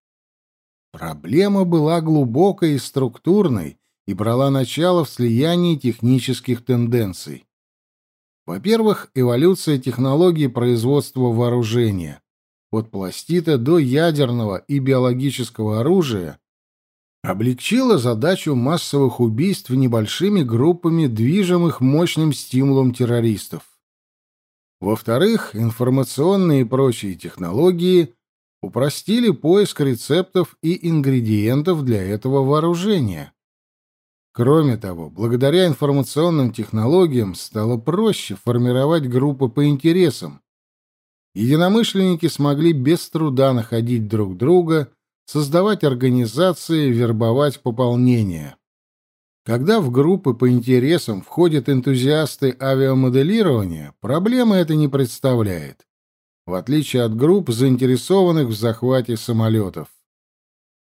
Проблема была глубокой и структурной и брала начало в слиянии технических тенденций. Во-первых, эволюция технологий производства вооружения от пластита до ядерного и биологического оружия облегчила задачу массовых убийств небольшими группами движимых мощным стимулом террористов. Во-вторых, информационные и прочие технологии упростили поиск рецептов и ингредиентов для этого вооружения. Кроме того, благодаря информационным технологиям стало проще формировать группы по интересам. Единомышленники смогли без труда находить друг друга, создавать организации, вербовать пополнение. Когда в группы по интересам входят энтузиасты авиамоделирования, проблемы это не представляет, в отличие от групп, заинтересованных в захвате самолетов.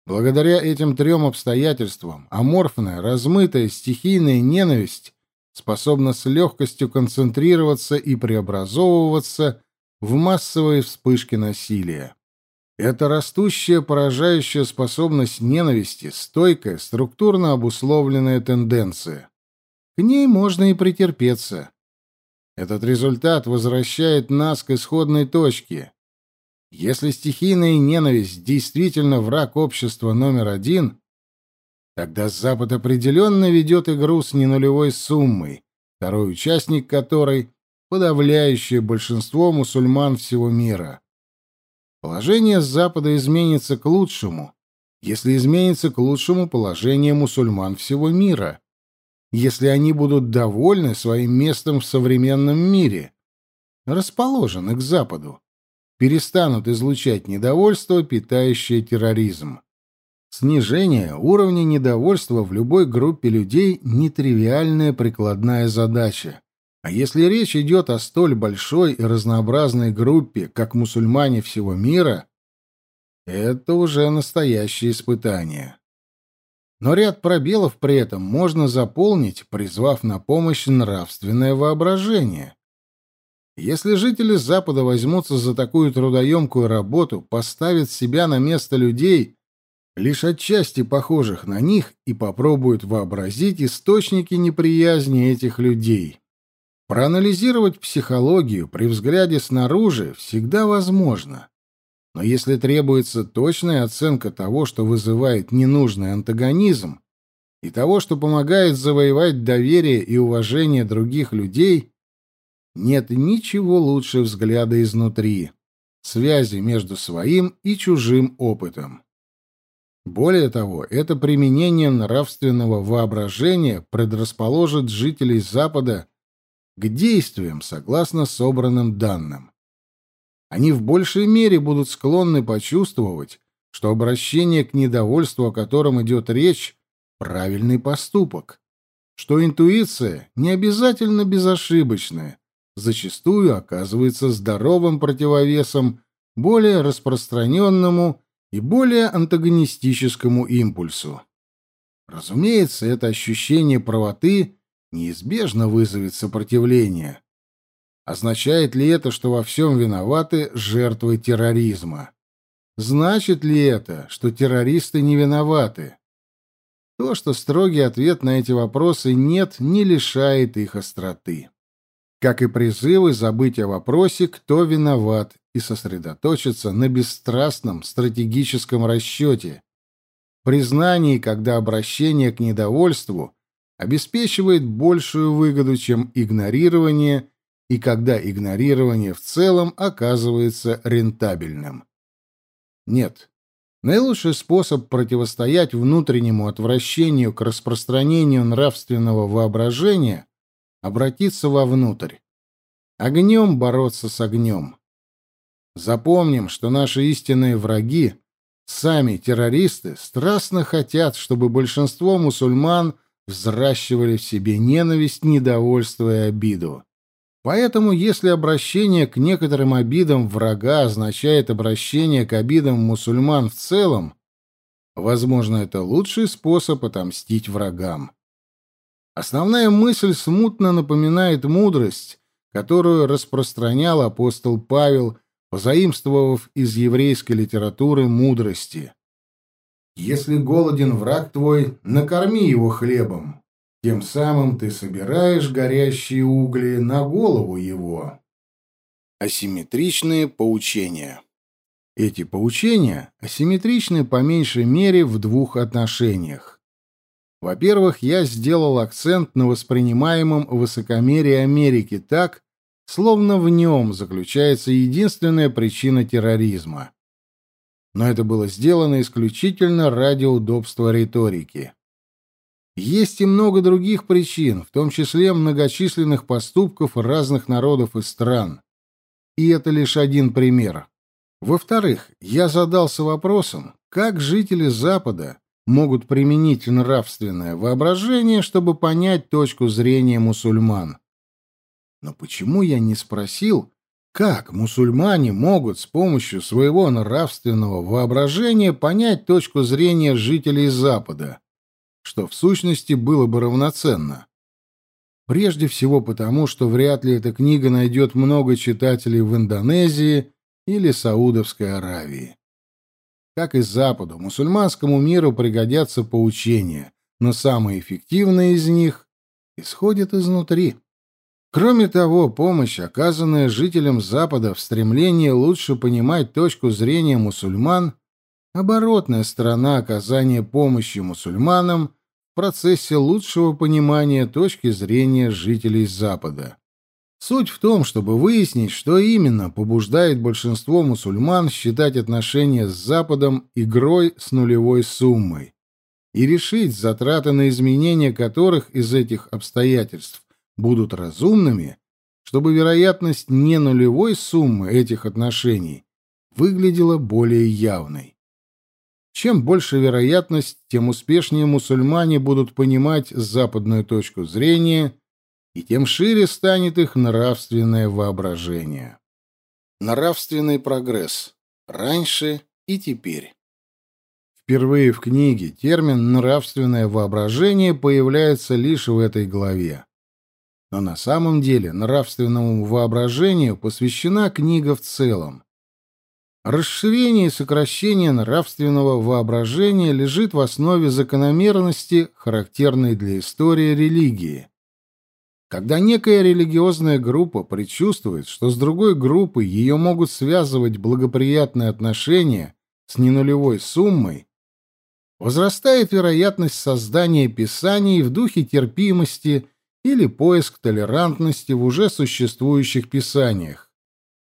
Благодаря этим трем обстоятельствам аморфная, размытая, стихийная ненависть способна с легкостью концентрироваться и преобразовываться в массовые вспышки насилия. Это растущая, поражающая способность ненависти, стойкая, структурно обусловленная тенденция. К ней можно и претерпеться. Этот результат возвращает нас к исходной точке. Если стихийная ненависть действительно враг общества номер один, тогда Запад определенно ведет игру с ненулевой суммой, второй участник которой — подавляющее большинство мусульман всего мира. Положение Запада изменится к лучшему, если изменится к лучшему положение мусульман всего мира, если они будут довольны своим местом в современном мире, расположены к Западу перестанут излучать недовольство, питающее терроризм. Снижение уровня недовольства в любой группе людей – нетривиальная прикладная задача. А если речь идет о столь большой и разнообразной группе, как мусульмане всего мира, это уже настоящее испытание. Но ряд пробелов при этом можно заполнить, призвав на помощь нравственное воображение. Если жители Запада возьмутся за такую трудоемкую работу, поставят себя на место людей, лишь отчасти похожих на них, и попробуют вообразить источники неприязни этих людей. Проанализировать психологию при взгляде снаружи всегда возможно. Но если требуется точная оценка того, что вызывает ненужный антагонизм, и того, что помогает завоевать доверие и уважение других людей, нет ничего лучше взгляда изнутри, связи между своим и чужим опытом. Более того, это применение нравственного воображения предрасположит жителей Запада к действиям согласно собранным данным. Они в большей мере будут склонны почувствовать, что обращение к недовольству, о котором идет речь, правильный поступок, что интуиция не обязательно безошибочная, зачастую оказывается здоровым противовесом более распространенному и более антагонистическому импульсу. Разумеется, это ощущение правоты неизбежно вызовет сопротивление. Означает ли это, что во всем виноваты жертвы терроризма? Значит ли это, что террористы не виноваты? То, что строгий ответ на эти вопросы нет, не лишает их остроты. Как и призывы забыть о вопросе, кто виноват, и сосредоточиться на бесстрастном стратегическом расчете, признании, когда обращение к недовольству обеспечивает большую выгоду, чем игнорирование, и когда игнорирование в целом оказывается рентабельным. Нет. Наилучший способ противостоять внутреннему отвращению к распространению нравственного воображения — обратиться вовнутрь. Огнем бороться с огнем. Запомним, что наши истинные враги, сами террористы, страстно хотят, чтобы большинство мусульман взращивали в себе ненависть, недовольство и обиду. Поэтому, если обращение к некоторым обидам врага означает обращение к обидам мусульман в целом, возможно, это лучший способ отомстить врагам. Основная мысль смутно напоминает мудрость, которую распространял апостол Павел, позаимствовав из еврейской литературы мудрости. «Если голоден враг твой, накорми его хлебом, тем самым ты собираешь горящие угли на голову его. Асимметричные поучения. Эти поучения асимметричны по меньшей мере в двух отношениях. Во-первых, я сделал акцент на воспринимаемом высокомерии Америки так, словно в нем заключается единственная причина терроризма. Но это было сделано исключительно ради удобства риторики. Есть и много других причин, в том числе многочисленных поступков разных народов и стран. И это лишь один пример. Во-вторых, я задался вопросом, как жители Запада могут применить нравственное воображение, чтобы понять точку зрения мусульман. Но почему я не спросил, как мусульмане могут с помощью своего нравственного воображения понять точку зрения жителей Запада? что в сущности было бы равноценно. Прежде всего потому, что вряд ли эта книга найдет много читателей в Индонезии или Саудовской Аравии. Как и Западу, мусульманскому миру пригодятся поучения, но самые эффективные из них исходят изнутри. Кроме того, помощь, оказанная жителям Запада в стремлении лучше понимать точку зрения мусульман, оборотная сторона оказания помощи мусульманам процессе лучшего понимания точки зрения жителей Запада. Суть в том, чтобы выяснить, что именно побуждает большинство мусульман считать отношения с Западом игрой с нулевой суммой, и решить, затраты на изменение которых из этих обстоятельств будут разумными, чтобы вероятность не нулевой суммы этих отношений выглядела более явной. Чем больше вероятность, тем успешнее мусульмане будут понимать западную точку зрения, и тем шире станет их нравственное воображение. Нравственный прогресс. Раньше и теперь. Впервые в книге термин «нравственное воображение» появляется лишь в этой главе. Но на самом деле нравственному воображению посвящена книга в целом. Расширение и сокращение нравственного воображения лежит в основе закономерности, характерной для истории религии. Когда некая религиозная группа предчувствует, что с другой группой ее могут связывать благоприятные отношения с ненулевой суммой, возрастает вероятность создания писаний в духе терпимости или поиск толерантности в уже существующих писаниях.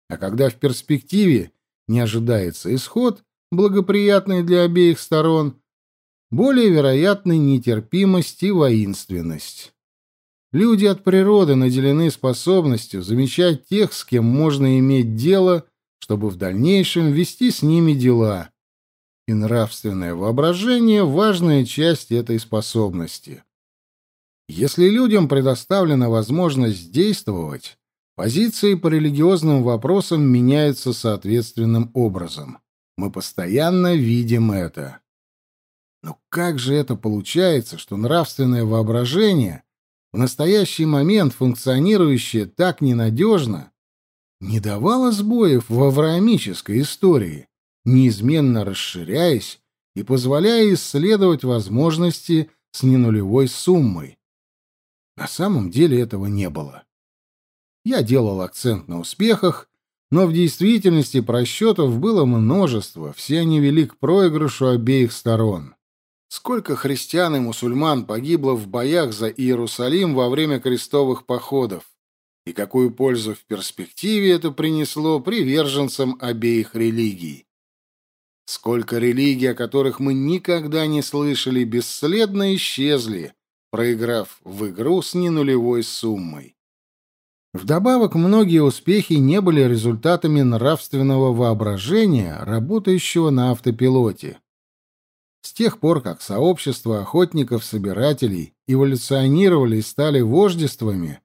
А когда в перспективе не ожидается исход, благоприятный для обеих сторон, более вероятны нетерпимость и воинственность. Люди от природы наделены способностью замечать тех, с кем можно иметь дело, чтобы в дальнейшем вести с ними дела. И нравственное воображение – важная часть этой способности. Если людям предоставлена возможность действовать, Позиции по религиозным вопросам меняются соответственным образом. Мы постоянно видим это. Но как же это получается, что нравственное воображение, в настоящий момент функционирующее так ненадежно, не давала сбоев в авраамической истории, неизменно расширяясь и позволяя исследовать возможности с ненулевой суммой. На самом деле этого не было. Я делал акцент на успехах, но в действительности просчетов было множество, все они вели к проигрышу обеих сторон. Сколько христиан и мусульман погибло в боях за Иерусалим во время крестовых походов? И какую пользу в перспективе это принесло приверженцам обеих религий? Сколько религий, о которых мы никогда не слышали, бесследно исчезли, проиграв в игру с ненулевой суммой. Вдобавок, многие успехи не были результатами нравственного воображения, работающего на автопилоте. С тех пор, как сообщества охотников-собирателей эволюционировали и стали вождествами,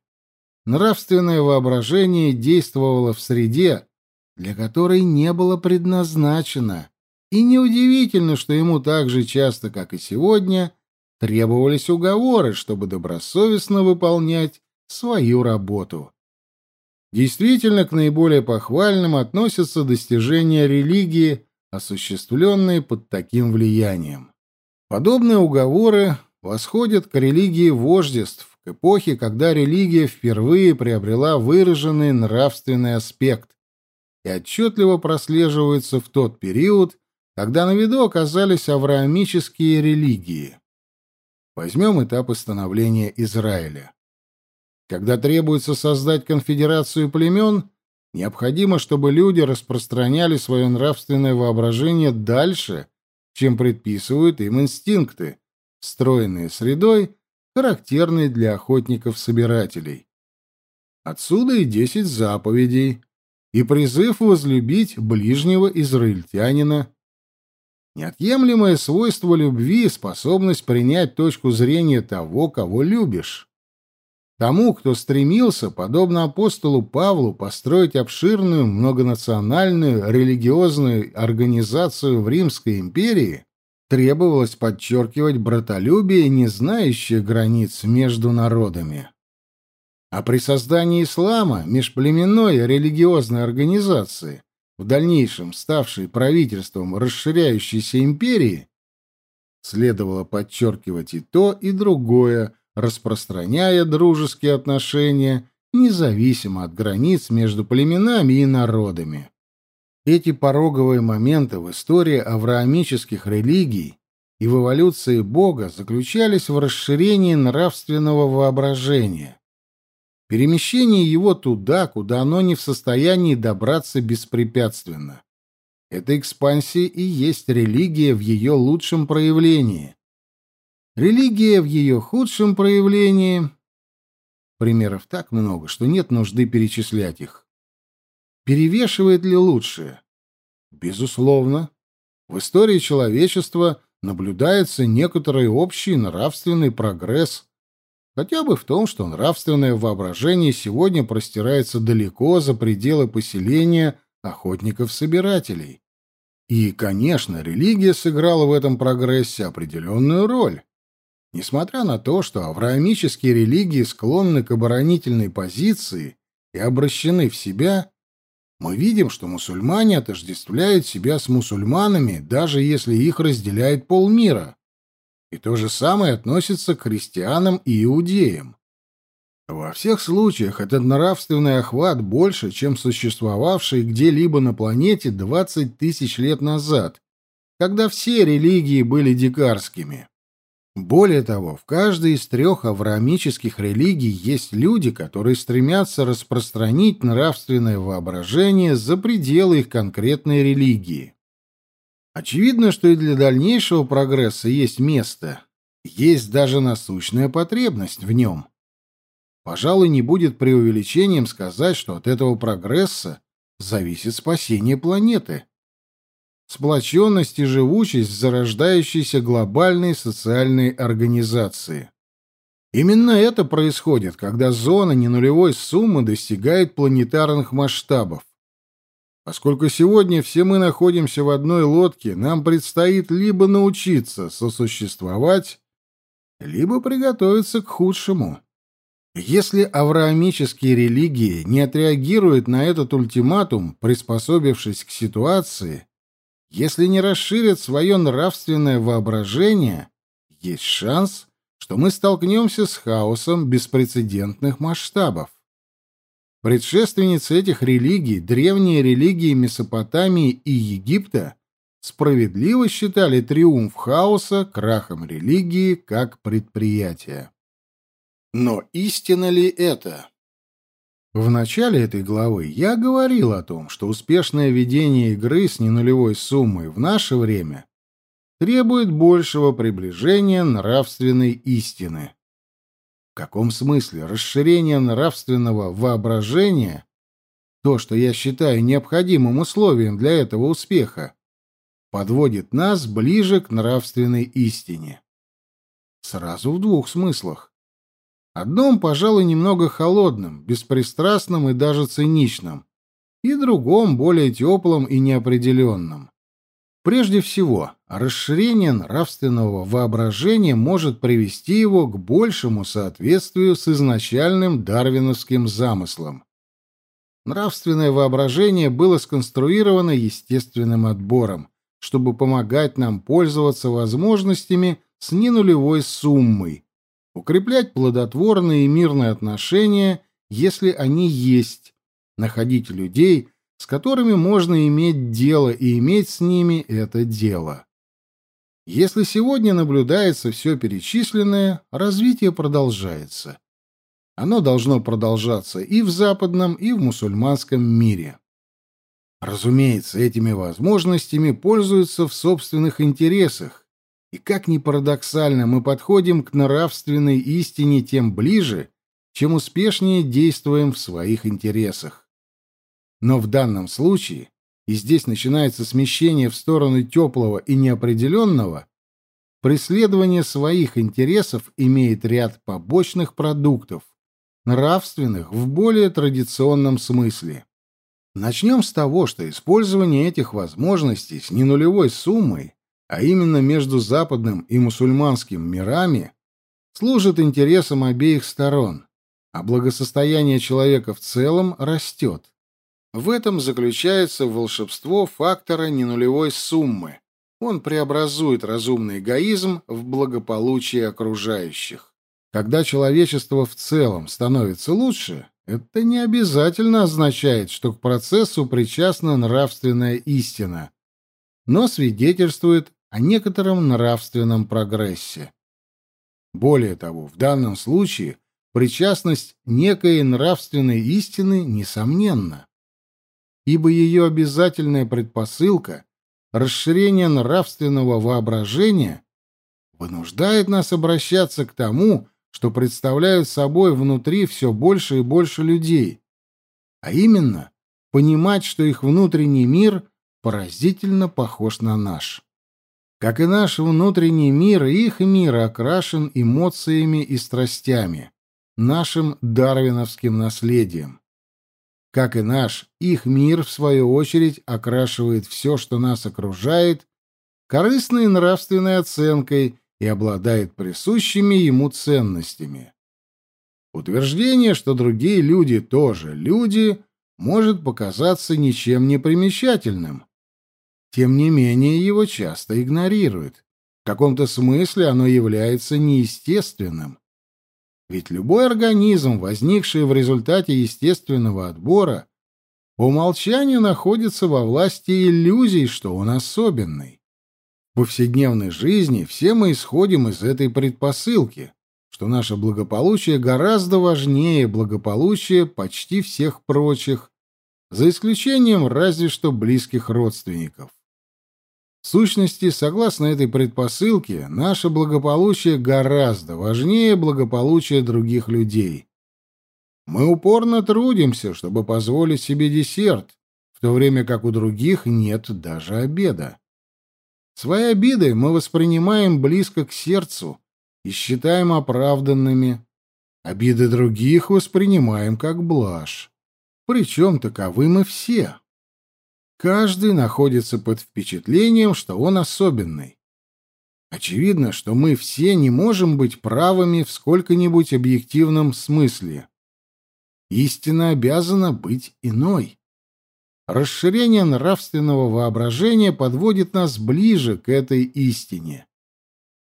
нравственное воображение действовало в среде, для которой не было предназначено, и неудивительно, что ему так же часто, как и сегодня, требовались уговоры, чтобы добросовестно выполнять свою работу. Действительно, к наиболее похвальным относятся достижения религии, осуществленные под таким влиянием. Подобные уговоры восходят к религии вождеств, к эпохе, когда религия впервые приобрела выраженный нравственный аспект и отчетливо прослеживается в тот период, когда на виду оказались авраамические религии. Возьмем этапы становления Израиля. Когда требуется создать конфедерацию племен, необходимо, чтобы люди распространяли свое нравственное воображение дальше, чем предписывают им инстинкты, встроенные средой, характерной для охотников-собирателей. Отсюда и десять заповедей, и призыв возлюбить ближнего израильтянина. Неотъемлемое свойство любви — способность принять точку зрения того, кого любишь. Тому, кто стремился, подобно апостолу Павлу, построить обширную многонациональную религиозную организацию в Римской империи, требовалось подчеркивать братолюбие, не знающее границ между народами. А при создании ислама, межплеменной религиозной организации, в дальнейшем ставшей правительством расширяющейся империи, следовало подчеркивать и то, и другое – распространяя дружеские отношения независимо от границ между племенами и народами. Эти пороговые моменты в истории авраамических религий и в эволюции Бога заключались в расширении нравственного воображения, перемещении его туда, куда оно не в состоянии добраться беспрепятственно. Эта экспансия и есть религия в ее лучшем проявлении, Религия в ее худшем проявлении... Примеров так много, что нет нужды перечислять их. Перевешивает ли лучшее? Безусловно. В истории человечества наблюдается некоторый общий нравственный прогресс, хотя бы в том, что нравственное воображение сегодня простирается далеко за пределы поселения охотников-собирателей. И, конечно, религия сыграла в этом прогрессе определенную роль. Несмотря на то, что авраамические религии склонны к оборонительной позиции и обращены в себя, мы видим, что мусульмане отождествляют себя с мусульманами, даже если их разделяет полмира. И то же самое относится к христианам и иудеям. Во всех случаях этот нравственный охват больше, чем существовавший где-либо на планете 20 тысяч лет назад, когда все религии были дикарскими. Более того, в каждой из трех авраамических религий есть люди, которые стремятся распространить нравственное воображение за пределы их конкретной религии. Очевидно, что и для дальнейшего прогресса есть место, есть даже насущная потребность в нем. Пожалуй, не будет преувеличением сказать, что от этого прогресса зависит спасение планеты сплоченность и живучесть зарождающейся глобальной социальной организации. Именно это происходит, когда зона ненулевой суммы достигает планетарных масштабов. Поскольку сегодня все мы находимся в одной лодке, нам предстоит либо научиться сосуществовать, либо приготовиться к худшему. Если авраамические религии не отреагируют на этот ультиматум, приспособившись к ситуации, если не расширят свое нравственное воображение, есть шанс, что мы столкнемся с хаосом беспрецедентных масштабов. Предшественницы этих религий, древние религии Месопотамии и Египта, справедливо считали триумф хаоса крахом религии как предприятия. Но истина ли это? В начале этой главы я говорил о том, что успешное ведение игры с ненулевой суммой в наше время требует большего приближения нравственной истины. В каком смысле расширение нравственного воображения, то, что я считаю необходимым условием для этого успеха, подводит нас ближе к нравственной истине? Сразу в двух смыслах. Одном, пожалуй, немного холодным, беспристрастным и даже циничным, и другом, более теплым и неопределенным. Прежде всего, расширение нравственного воображения может привести его к большему соответствию с изначальным дарвиновским замыслом. Нравственное воображение было сконструировано естественным отбором, чтобы помогать нам пользоваться возможностями с ненулевой суммой, укреплять плодотворные и мирные отношения, если они есть, находить людей, с которыми можно иметь дело и иметь с ними это дело. Если сегодня наблюдается все перечисленное, развитие продолжается. Оно должно продолжаться и в западном, и в мусульманском мире. Разумеется, этими возможностями пользуются в собственных интересах, и как ни парадоксально, мы подходим к нравственной истине тем ближе, чем успешнее действуем в своих интересах. Но в данном случае, и здесь начинается смещение в сторону теплого и неопределенного, преследование своих интересов имеет ряд побочных продуктов, нравственных в более традиционном смысле. Начнем с того, что использование этих возможностей с ненулевой суммой а именно между западным и мусульманским мирами, служит интересам обеих сторон, а благосостояние человека в целом растет. В этом заключается волшебство фактора ненулевой суммы. Он преобразует разумный эгоизм в благополучие окружающих. Когда человечество в целом становится лучше, это не обязательно означает, что к процессу причастна нравственная истина, но свидетельствует о некотором нравственном прогрессе. Более того, в данном случае причастность некой нравственной истины несомненна, ибо ее обязательная предпосылка — расширение нравственного воображения — вынуждает нас обращаться к тому, что представляют собой внутри все больше и больше людей, а именно понимать, что их внутренний мир поразительно похож на наш. Как и наш внутренний мир, их мир окрашен эмоциями и страстями, нашим дарвиновским наследием. Как и наш, их мир, в свою очередь, окрашивает все, что нас окружает, корыстной нравственной оценкой и обладает присущими ему ценностями. Утверждение, что другие люди тоже люди, может показаться ничем не примечательным, тем не менее, его часто игнорируют. В каком-то смысле оно является неестественным. Ведь любой организм, возникший в результате естественного отбора, по умолчанию находится во власти иллюзий, что он особенный. В повседневной жизни все мы исходим из этой предпосылки, что наше благополучие гораздо важнее благополучия почти всех прочих, за исключением разве что близких родственников. В сущности, согласно этой предпосылке, наше благополучие гораздо важнее благополучия других людей. Мы упорно трудимся, чтобы позволить себе десерт, в то время как у других нет даже обеда. Свои обиды мы воспринимаем близко к сердцу и считаем оправданными. Обиды других воспринимаем как блажь. Причем таковы мы все. Каждый находится под впечатлением, что он особенный. Очевидно, что мы все не можем быть правыми в сколько-нибудь объективном смысле. Истина обязана быть иной. Расширение нравственного воображения подводит нас ближе к этой истине.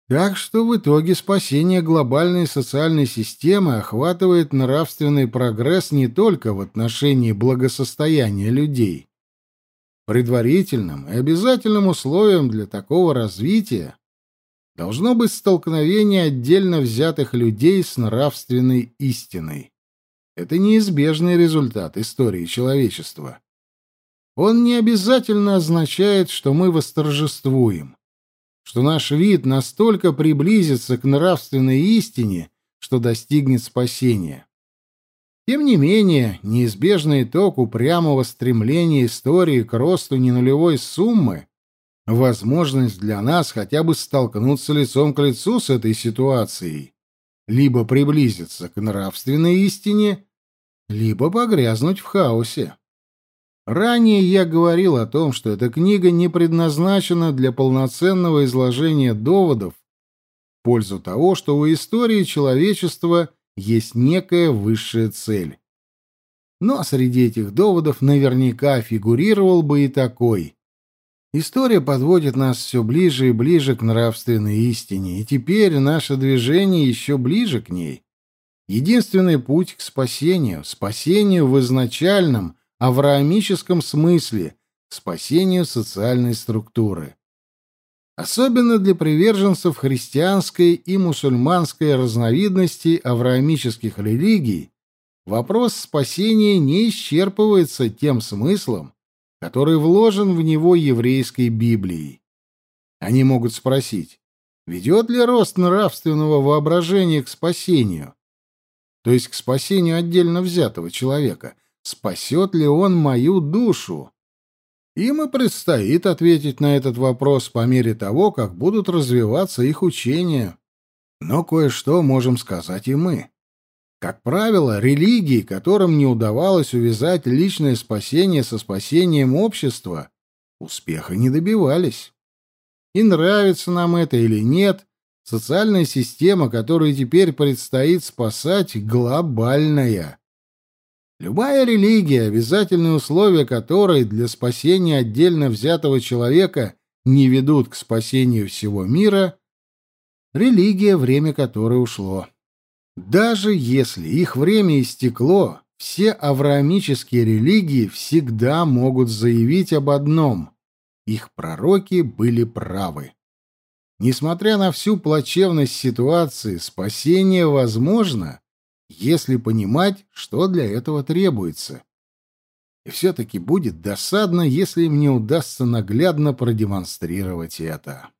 Так что в итоге спасение глобальной социальной системы охватывает нравственный прогресс не только в отношении благосостояния людей. Предварительным и обязательным условием для такого развития должно быть столкновение отдельно взятых людей с нравственной истиной. Это неизбежный результат истории человечества. Он не обязательно означает, что мы восторжествуем что наш вид настолько приблизится к нравственной истине, что достигнет спасения. Тем не менее, неизбежный итог упрямого стремления истории к росту ненулевой суммы — возможность для нас хотя бы столкнуться лицом к лицу с этой ситуацией, либо приблизиться к нравственной истине, либо погрязнуть в хаосе. Ранее я говорил о том, что эта книга не предназначена для полноценного изложения доводов в пользу того, что у истории человечества есть некая высшая цель. Но среди этих доводов наверняка фигурировал бы и такой. История подводит нас все ближе и ближе к нравственной истине, и теперь наше движение еще ближе к ней. Единственный путь к спасению, спасению в изначальном – авраамическом смысле спасению социальной структуры. Особенно для приверженцев христианской и мусульманской разновидностей авраамических религий вопрос спасения не исчерпывается тем смыслом, который вложен в него еврейской Библией. Они могут спросить, ведет ли рост нравственного воображения к спасению, то есть к спасению отдельно взятого человека, спасет ли он мою душу? Им и предстоит ответить на этот вопрос по мере того, как будут развиваться их учения. Но кое-что можем сказать и мы. Как правило, религии, которым не удавалось увязать личное спасение со спасением общества, успеха не добивались. И нравится нам это или нет, социальная система, которую теперь предстоит спасать, глобальная. Любая религия, обязательные условия которой для спасения отдельно взятого человека не ведут к спасению всего мира, религия, время которой ушло. Даже если их время истекло, все авраамические религии всегда могут заявить об одном — их пророки были правы. Несмотря на всю плачевность ситуации, спасение возможно, если понимать, что для этого требуется. И все-таки будет досадно, если им не удастся наглядно продемонстрировать это.